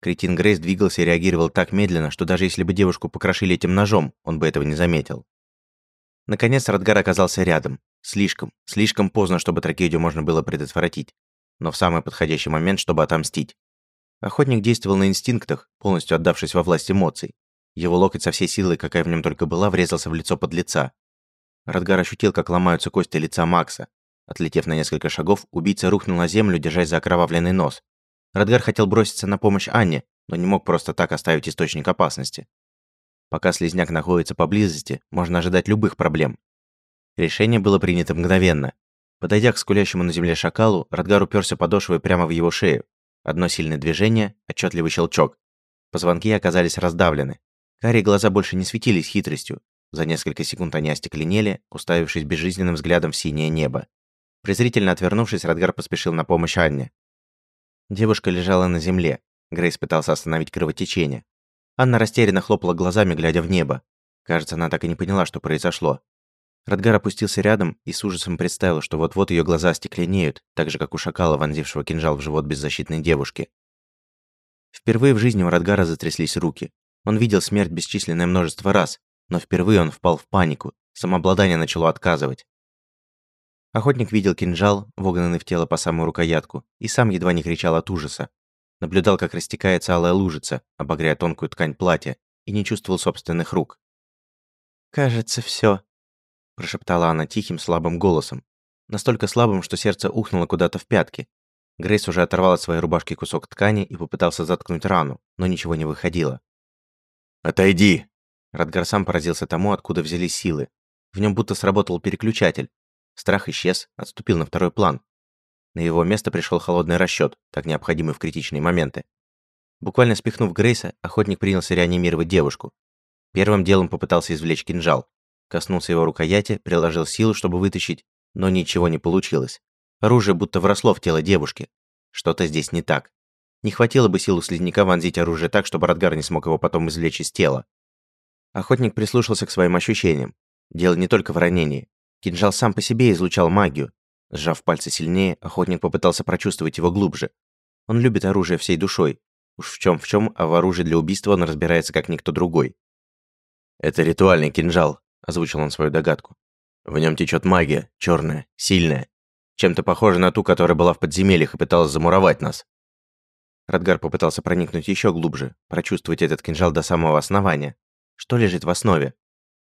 Кретин Грейс двигался и реагировал так медленно, что даже если бы девушку покрошили этим ножом, он бы этого не заметил. Наконец Радгар оказался рядом. Слишком, слишком поздно, чтобы трагедию можно было предотвратить. Но в самый подходящий момент, чтобы отомстить. Охотник действовал на инстинктах, полностью отдавшись во власть эмоций. Его локоть со всей силой, какая в нем только была, врезался в лицо подлеца. Радгар ощутил, как ломаются кости лица Макса. Отлетев на несколько шагов, убийца рухнул на землю, держась за окровавленный нос. Радгар хотел броситься на помощь Анне, но не мог просто так оставить источник опасности. Пока слизняк находится поблизости, можно ожидать любых проблем, Решение было принято мгновенно. Подойдя к скулящему на земле шакалу, Радгар уперся подошвой прямо в его шею. Одно сильное движение, отчетливый щелчок. Позвонки оказались раздавлены. Карие глаза больше не светились хитростью. За несколько секунд они остекленели, уставившись безжизненным взглядом в синее небо. Презрительно отвернувшись, Радгар поспешил на помощь Анне. Девушка лежала на земле. Грейс пытался остановить кровотечение. Анна растерянно хлопала глазами, глядя в небо. Кажется, она так и не поняла, что произошло. Радгар опустился рядом и с ужасом представил, что вот-вот ее глаза остекленеют, так же, как у шакала, вонзившего кинжал в живот беззащитной девушки. Впервые в жизни у Радгара затряслись руки. Он видел смерть бесчисленное множество раз, но впервые он впал в панику, самообладание начало отказывать. Охотник видел кинжал, вогнанный в тело по самую рукоятку, и сам едва не кричал от ужаса. Наблюдал, как растекается алая лужица, обогряя тонкую ткань платья, и не чувствовал собственных рук. «Кажется, все, прошептала она тихим, слабым голосом. Настолько слабым, что сердце ухнуло куда-то в пятки. Грейс уже оторвал от своей рубашки кусок ткани и попытался заткнуть рану, но ничего не выходило. «Отойди!» Радгар сам поразился тому, откуда взялись силы. В нем будто сработал переключатель. Страх исчез, отступил на второй план. На его место пришел холодный расчет, так необходимый в критичные моменты. Буквально спихнув Грейса, охотник принялся реанимировать девушку. Первым делом попытался извлечь кинжал. Коснулся его рукояти, приложил силу, чтобы вытащить, но ничего не получилось. Оружие будто вросло в тело девушки. Что-то здесь не так. Не хватило бы сил у слизняка вонзить оружие так, чтобы Радгар не смог его потом извлечь из тела. Охотник прислушался к своим ощущениям. Дело не только в ранении. Кинжал сам по себе излучал магию. Сжав пальцы сильнее, охотник попытался прочувствовать его глубже. Он любит оружие всей душой. Уж в чем в чем, а в оружии для убийства он разбирается как никто другой. «Это ритуальный кинжал», озвучил он свою догадку. В нем течет магия, черная, сильная. Чем-то похожа на ту, которая была в подземельях и пыталась замуровать нас. Радгар попытался проникнуть еще глубже, прочувствовать этот кинжал до самого основания. Что лежит в основе?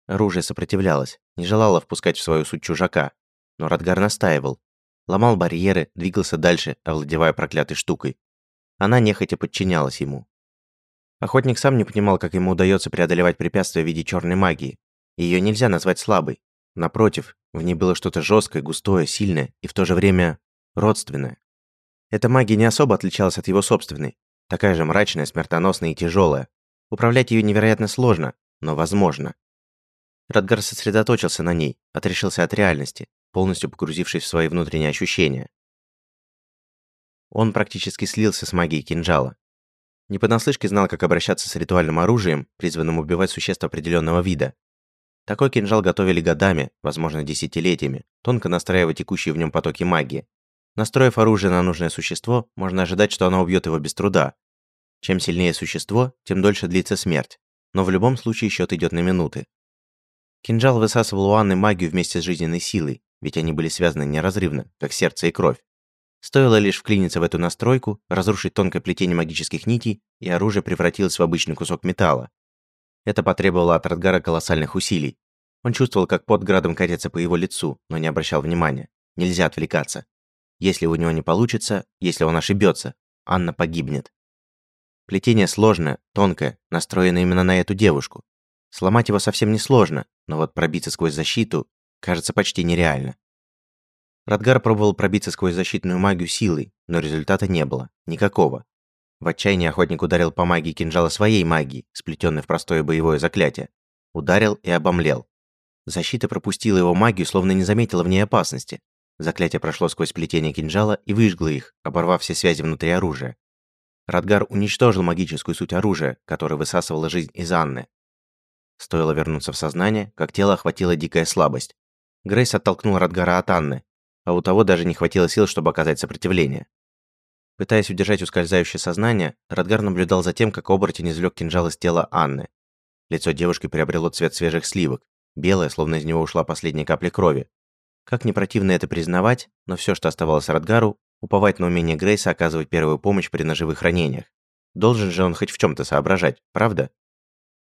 Оружие сопротивлялось, не желало впускать в свою суть чужака. Но Радгар настаивал. Ломал барьеры, двигался дальше, овладевая проклятой штукой. Она нехотя подчинялась ему. Охотник сам не понимал, как ему удается преодолевать препятствия в виде черной магии, ее нельзя назвать слабой. Напротив, в ней было что-то жесткое, густое, сильное и в то же время родственное. Эта магия не особо отличалась от его собственной. Такая же мрачная, смертоносная и тяжелая. Управлять ее невероятно сложно, но возможно. Радгар сосредоточился на ней, отрешился от реальности, полностью погрузившись в свои внутренние ощущения. Он практически слился с магией кинжала. Не понаслышке знал, как обращаться с ритуальным оружием, призванным убивать существ определенного вида, такой кинжал готовили годами, возможно, десятилетиями, тонко настраивая текущие в нем потоки магии. Настроив оружие на нужное существо, можно ожидать, что оно убьет его без труда. Чем сильнее существо, тем дольше длится смерть. Но в любом случае счет идет на минуты. Кинжал высасывал у Анны магию вместе с жизненной силой, ведь они были связаны неразрывно, как сердце и кровь. Стоило лишь вклиниться в эту настройку, разрушить тонкое плетение магических нитей, и оружие превратилось в обычный кусок металла. Это потребовало от Радгара колоссальных усилий. Он чувствовал, как пот градом катится по его лицу, но не обращал внимания. Нельзя отвлекаться. Если у него не получится, если он ошибется, Анна погибнет. Плетение сложное, тонкое, настроено именно на эту девушку. Сломать его совсем не сложно, но вот пробиться сквозь защиту кажется почти нереально. Радгар пробовал пробиться сквозь защитную магию силой, но результата не было. Никакого. В отчаянии охотник ударил по магии кинжала своей магии, сплетенной в простое боевое заклятие. Ударил и обомлел. Защита пропустила его магию, словно не заметила в ней опасности. Заклятие прошло сквозь плетение кинжала и выжгло их, оборвав все связи внутри оружия. Радгар уничтожил магическую суть оружия, которое высасывало жизнь из Анны. Стоило вернуться в сознание, как тело охватила дикая слабость. Грейс оттолкнул Радгара от Анны, а у того даже не хватило сил, чтобы оказать сопротивление. Пытаясь удержать ускользающее сознание, Радгар наблюдал за тем, как оборотень извлек кинжал из тела Анны. Лицо девушки приобрело цвет свежих сливок, белое, словно из него ушла последняя капля крови. Как не противно это признавать, но все, что оставалось Радгару, уповать на умение Грейса оказывать первую помощь при ножевых ранениях. Должен же он хоть в чем то соображать, правда?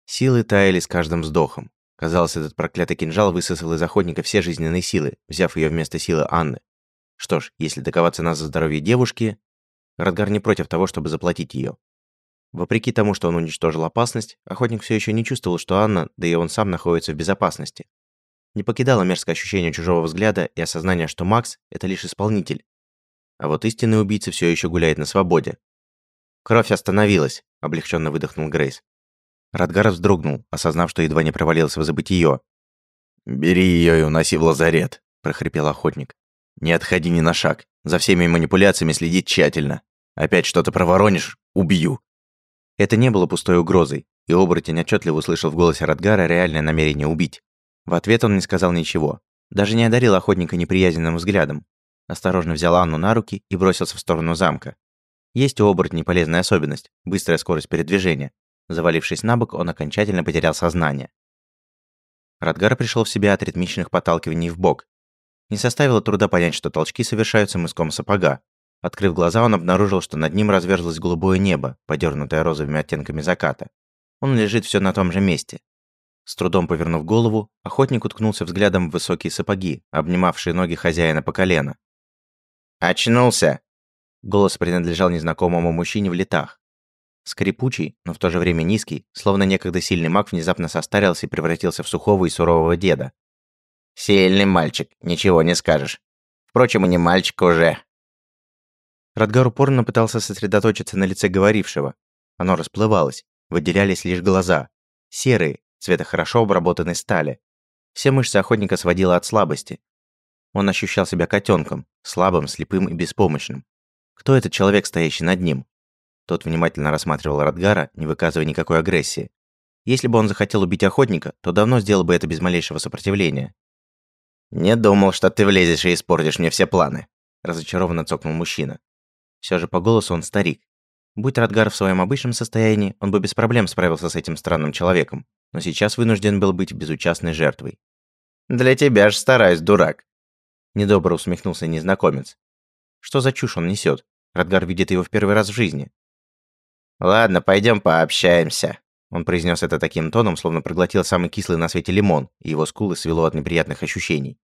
Силы таяли с каждым вздохом. Казалось, этот проклятый кинжал высосал из охотника все жизненные силы, взяв ее вместо силы Анны. Что ж, если доковаться нас за здоровье девушки, Радгар не против того, чтобы заплатить ее. Вопреки тому, что он уничтожил опасность, охотник все еще не чувствовал, что Анна, да и он сам находятся в безопасности. Не покидало мерзкое ощущение чужого взгляда и осознание, что Макс – это лишь исполнитель. А вот истинный убийца все еще гуляет на свободе. «Кровь остановилась», – облегченно выдохнул Грейс. Радгар вздрогнул, осознав, что едва не провалился в забытие. «Бери ее и уноси в лазарет», – прохрипел охотник. «Не отходи ни на шаг. За всеми манипуляциями следи тщательно. Опять что-то проворонишь – убью». Это не было пустой угрозой, и оборотень отчетливо услышал в голосе Радгара реальное намерение убить. В ответ он не сказал ничего. Даже не одарил охотника неприязненным взглядом. Осторожно взял Анну на руки и бросился в сторону замка. Есть у оборотней полезная особенность – быстрая скорость передвижения. Завалившись на бок, он окончательно потерял сознание. Радгар пришел в себя от ритмичных подталкиваний в бок. Не составило труда понять, что толчки совершаются мыском сапога. Открыв глаза, он обнаружил, что над ним разверзлось голубое небо, подернутое розовыми оттенками заката. Он лежит все на том же месте, с трудом повернув голову, охотник уткнулся взглядом в высокие сапоги, обнимавшие ноги хозяина по колено. «Очнулся!» Голос принадлежал незнакомому мужчине в летах. Скрипучий, но в то же время низкий, словно некогда сильный маг внезапно состарился и превратился в сухого и сурового деда. «Сильный мальчик, ничего не скажешь. Впрочем, и не мальчик уже». Радгар упорно пытался сосредоточиться на лице говорившего. Оно расплывалось, выделялись лишь глаза. Серые, цвета хорошо обработанной стали. Все мышцы охотника сводило от слабости. Он ощущал себя котенком, слабым, слепым и беспомощным. Кто этот человек, стоящий над ним? Тот внимательно рассматривал Радгара, не выказывая никакой агрессии. Если бы он захотел убить охотника, то давно сделал бы это без малейшего сопротивления. «Не думал, что ты влезешь и испортишь мне все планы», – разочарованно цокнул мужчина. Все же по голосу он старик. Будь Радгар в своем обычном состоянии, он бы без проблем справился с этим странным человеком но сейчас вынужден был быть безучастной жертвой. «Для тебя ж стараюсь, дурак!» Недобро усмехнулся незнакомец. Что за чушь он несет? Радгар видит его в первый раз в жизни. «Ладно, пойдем пообщаемся», он произнес это таким тоном, словно проглотил самый кислый на свете лимон, и его скулы свело от неприятных ощущений.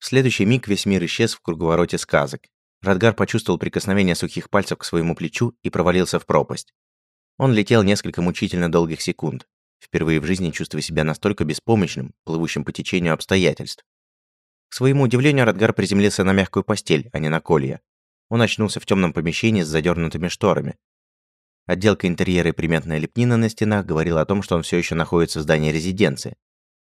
Следующий миг весь мир исчез в круговороте сказок. Радгар почувствовал прикосновение сухих пальцев к своему плечу и провалился в пропасть. Он летел несколько мучительно долгих секунд впервые в жизни чувствуя себя настолько беспомощным, плывущим по течению обстоятельств. К своему удивлению, Радгар приземлился на мягкую постель, а не на колья. Он очнулся в темном помещении с задернутыми шторами. Отделка интерьера и приметная лепнина на стенах говорила о том, что он все еще находится в здании резиденции.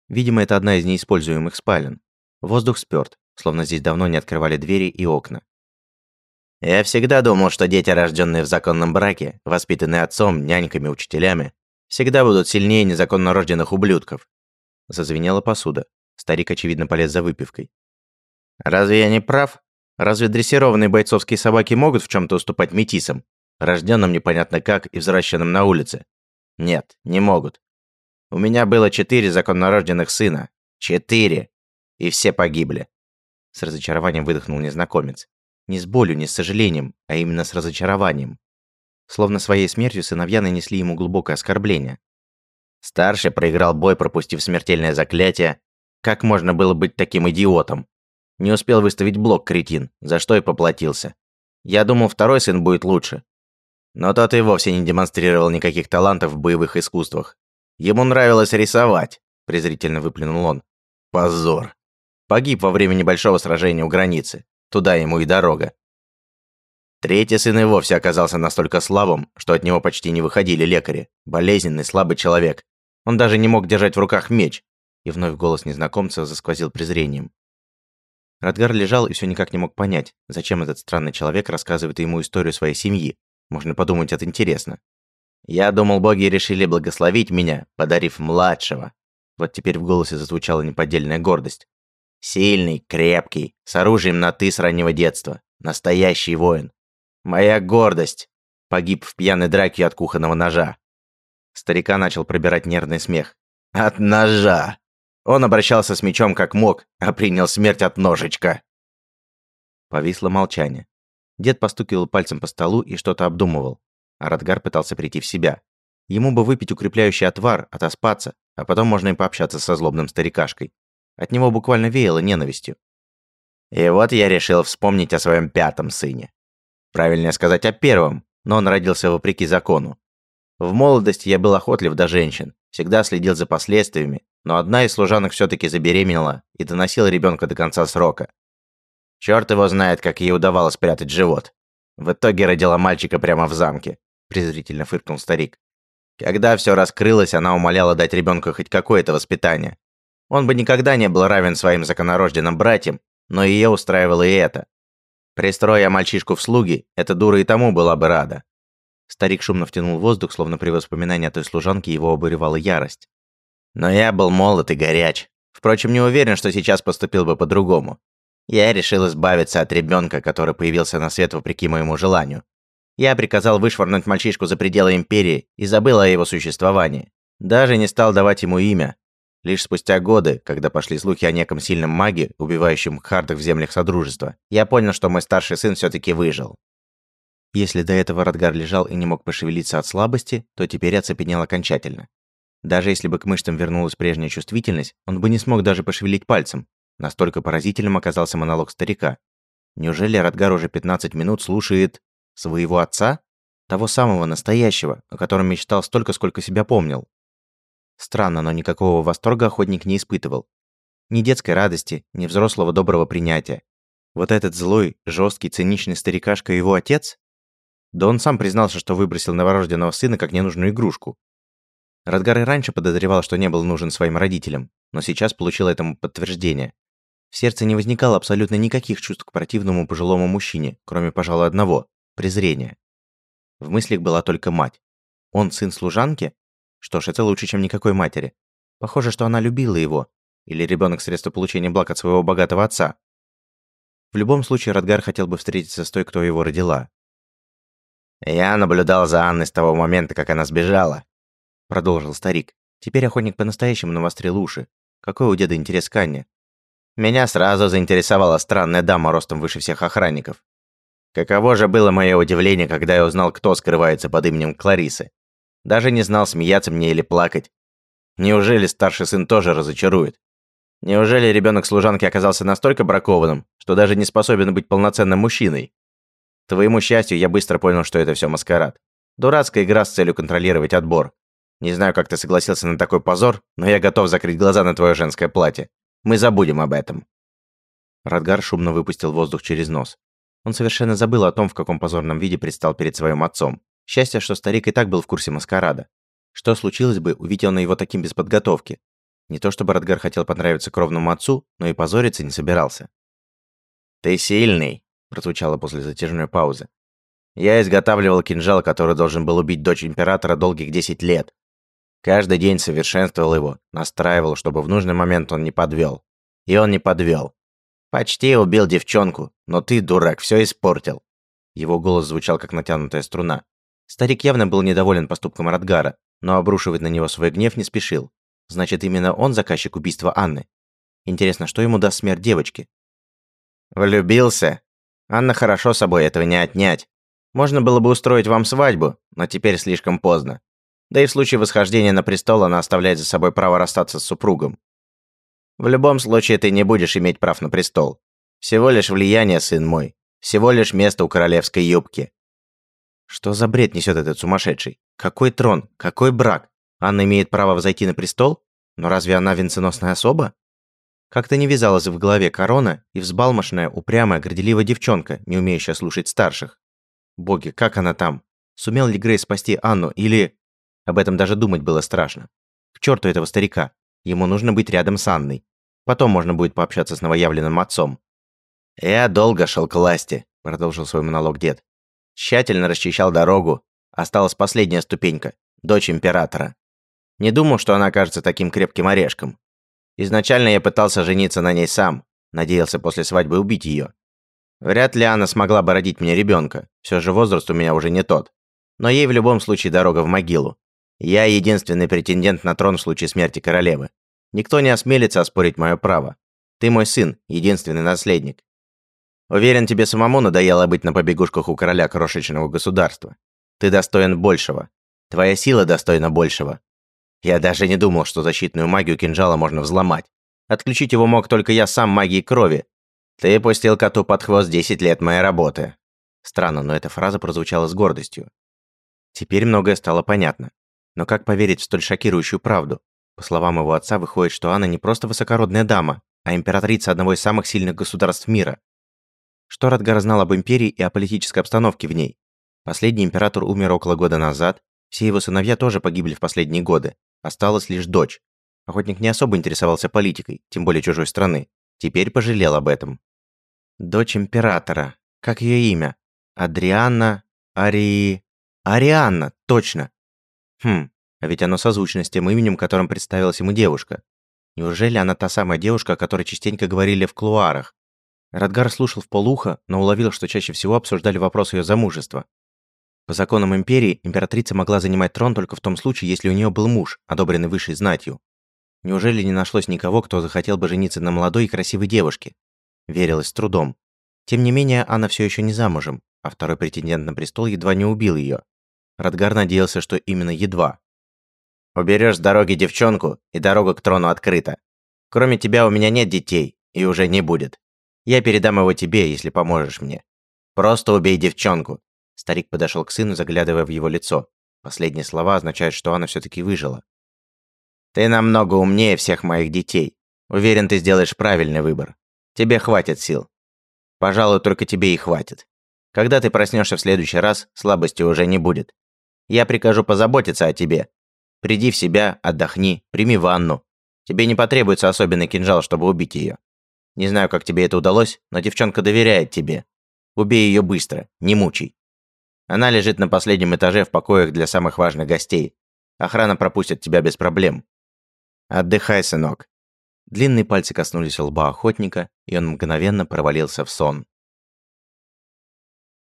Видимо, это одна из неиспользуемых спален. Воздух спёрт, словно здесь давно не открывали двери и окна. «Я всегда думал, что дети, рожденные в законном браке, воспитанные отцом, няньками, учителями, всегда будут сильнее незаконно рожденных ублюдков. Зазвенела посуда. Старик, очевидно, полез за выпивкой. Разве я не прав? Разве дрессированные бойцовские собаки могут в чем то уступать метисам, рожденным непонятно как и взращенным на улице? Нет, не могут. У меня было четыре законнорожденных сына. Четыре. И все погибли. С разочарованием выдохнул незнакомец. Не с болью, не с сожалением, а именно с разочарованием. Словно своей смертью сыновья нанесли ему глубокое оскорбление. Старший проиграл бой, пропустив смертельное заклятие. Как можно было быть таким идиотом? Не успел выставить блок, кретин, за что и поплатился. Я думал, второй сын будет лучше. Но тот и вовсе не демонстрировал никаких талантов в боевых искусствах. Ему нравилось рисовать, презрительно выплюнул он. Позор. Погиб во время небольшого сражения у границы. Туда ему и дорога. Третий сын и вовсе оказался настолько слабым, что от него почти не выходили лекари. Болезненный, слабый человек. Он даже не мог держать в руках меч. И вновь голос незнакомца засквозил презрением. Радгар лежал и все никак не мог понять, зачем этот странный человек рассказывает ему историю своей семьи. Можно подумать, это интересно. «Я думал, боги решили благословить меня, подарив младшего». Вот теперь в голосе зазвучала неподдельная гордость. «Сильный, крепкий, с оружием на «ты» с раннего детства. Настоящий воин. Моя гордость. Погиб в пьяной драке от кухонного ножа. Старика начал пробирать нервный смех. От ножа. Он обращался с мечом как мог, а принял смерть от ножичка. Повисло молчание. Дед постукивал пальцем по столу и что-то обдумывал. А Радгар пытался прийти в себя. Ему бы выпить укрепляющий отвар, отоспаться, а потом можно и пообщаться со злобным старикашкой. От него буквально веяло ненавистью. И вот я решил вспомнить о своем пятом сыне. Правильнее сказать о первом, но он родился вопреки закону. В молодости я был охотлив до женщин, всегда следил за последствиями, но одна из служанок все-таки забеременела и доносила ребенка до конца срока. Черт его знает, как ей удавалось спрятать живот. В итоге родила мальчика прямо в замке, презрительно фыркнул старик. Когда все раскрылось, она умоляла дать ребенку хоть какое-то воспитание. Он бы никогда не был равен своим законорожденным братьям, но ее устраивало и это. Пристроя мальчишку в слуги, эта дура и тому была бы рада. Старик шумно втянул воздух, словно при воспоминании о той служанке его обуревала ярость. Но я был молод и горяч. Впрочем, не уверен, что сейчас поступил бы по-другому. Я решил избавиться от ребенка, который появился на свет вопреки моему желанию. Я приказал вышвырнуть мальчишку за пределы Империи и забыл о его существовании. Даже не стал давать ему имя. Лишь спустя годы, когда пошли слухи о неком сильном маге, убивающем хардах в землях Содружества, я понял, что мой старший сын все таки выжил. Если до этого Радгар лежал и не мог пошевелиться от слабости, то теперь оцепенел окончательно. Даже если бы к мышцам вернулась прежняя чувствительность, он бы не смог даже пошевелить пальцем. Настолько поразительным оказался монолог старика. Неужели Радгар уже 15 минут слушает своего отца? Того самого настоящего, о котором мечтал столько, сколько себя помнил. Странно, но никакого восторга охотник не испытывал. Ни детской радости, ни взрослого доброго принятия. Вот этот злой, жесткий, циничный старикашка его отец? Да он сам признался, что выбросил новорожденного сына как ненужную игрушку. Радгар и раньше подозревал, что не был нужен своим родителям, но сейчас получил этому подтверждение. В сердце не возникало абсолютно никаких чувств к противному пожилому мужчине, кроме, пожалуй, одного – презрения. В мыслях была только мать. Он сын служанки? Что ж, это лучше, чем никакой матери. Похоже, что она любила его. Или ребенок средство получения благ от своего богатого отца. В любом случае, Радгар хотел бы встретиться с той, кто его родила. «Я наблюдал за Анной с того момента, как она сбежала», продолжил старик. Теперь охотник по-настоящему навострил уши. Какой у деда интерес к Анне? Меня сразу заинтересовала странная дама ростом выше всех охранников. Каково же было мое удивление, когда я узнал, кто скрывается под именем Кларисы. Даже не знал, смеяться мне или плакать. Неужели старший сын тоже разочарует? Неужели ребенок служанки оказался настолько бракованным, что даже не способен быть полноценным мужчиной? твоему счастью, я быстро понял, что это все маскарад. Дурацкая игра с целью контролировать отбор. Не знаю, как ты согласился на такой позор, но я готов закрыть глаза на твое женское платье. Мы забудем об этом». Радгар шумно выпустил воздух через нос. Он совершенно забыл о том, в каком позорном виде предстал перед своим отцом. Счастье, что старик и так был в курсе маскарада. Что случилось бы, увидел он его таким без подготовки. Не то чтобы Радгар хотел понравиться кровному отцу, но и позориться не собирался. «Ты сильный», прозвучало после затяжной паузы. Я изготавливал кинжал, который должен был убить дочь императора долгих 10 лет. Каждый день совершенствовал его, настраивал, чтобы в нужный момент он не подвел. И он не подвел. Почти убил девчонку, но ты, дурак, все испортил. Его голос звучал как натянутая струна. Старик явно был недоволен поступком Радгара, но обрушивать на него свой гнев не спешил. Значит, именно он заказчик убийства Анны. Интересно, что ему даст смерть девочки? Влюбился? Анна хорошо собой, этого не отнять. Можно было бы устроить вам свадьбу, но теперь слишком поздно. Да и в случае восхождения на престол она оставляет за собой право расстаться с супругом. В любом случае ты не будешь иметь прав на престол. Всего лишь влияние, сын мой. Всего лишь место у королевской юбки. Что за бред несет этот сумасшедший? Какой трон? Какой брак? Анна имеет право взойти на престол? Но разве она венценосная особа? Как-то не вязалась в голове корона и взбалмошная, упрямая, горделивая девчонка, не умеющая слушать старших. Боги, как она там? Сумел ли Грей спасти Анну или... Об этом даже думать было страшно. К черту этого старика. Ему нужно быть рядом с Анной. Потом можно будет пообщаться с новоявленным отцом. «Я долго шел к власти», — продолжил свой монолог дед. «Тщательно расчищал дорогу. Осталась последняя ступенька. Дочь императора. Не думал, что она окажется таким крепким орешком. Изначально я пытался жениться на ней сам, надеялся после свадьбы убить ее. Вряд ли она смогла бы родить мне ребенка, все же возраст у меня уже не тот. Но ей в любом случае дорога в могилу. Я единственный претендент на трон в случае смерти королевы. Никто не осмелится оспорить мое право. Ты мой сын, единственный наследник. Уверен, тебе самому надоело быть на побегушках у короля крошечного государства. Ты достоин большего. Твоя сила достойна большего. Я даже не думал, что защитную магию кинжала можно взломать. Отключить его мог только я сам магией крови. Ты пустил коту под хвост 10 лет моей работы. Странно, но эта фраза прозвучала с гордостью. Теперь многое стало понятно. Но как поверить в столь шокирующую правду? По словам его отца, выходит, что Анна не просто высокородная дама, а императрица одного из самых сильных государств мира. Что Радгар знал об империи и о политической обстановке в ней? Последний император умер около года назад, все его сыновья тоже погибли в последние годы. Осталась лишь дочь. Охотник не особо интересовался политикой, тем более чужой страны. Теперь пожалел об этом. Дочь императора. Как ее имя? Адрианна... Ари... Арианна, точно. Хм, а ведь оно созвучно с тем именем, которым представилась ему девушка. Неужели она та самая девушка, о которой частенько говорили в клуарах? Радгар слушал в полухо, но уловил, что чаще всего обсуждали вопрос ее замужества. По законам империи, императрица могла занимать трон только в том случае, если у нее был муж, одобренный высшей знатью. Неужели не нашлось никого, кто захотел бы жениться на молодой и красивой девушке? Верилось с трудом. Тем не менее, она все еще не замужем, а второй претендент на престол едва не убил ее. Радгар надеялся, что именно едва. «Уберешь с дороги девчонку, и дорога к трону открыта. Кроме тебя у меня нет детей, и уже не будет. Я передам его тебе, если поможешь мне. Просто убей девчонку». Старик подошел к сыну, заглядывая в его лицо. Последние слова означают, что она все-таки выжила. «Ты намного умнее всех моих детей. Уверен, ты сделаешь правильный выбор. Тебе хватит сил. Пожалуй, только тебе и хватит. Когда ты проснешься в следующий раз, слабости уже не будет. Я прикажу позаботиться о тебе. Приди в себя, отдохни, прими ванну. Тебе не потребуется особенный кинжал, чтобы убить ее. Не знаю, как тебе это удалось, но девчонка доверяет тебе. Убей ее быстро, не мучай. Она лежит на последнем этаже в покоях для самых важных гостей. Охрана пропустит тебя без проблем. Отдыхай, сынок. Длинные пальцы коснулись лба охотника, и он мгновенно провалился в сон.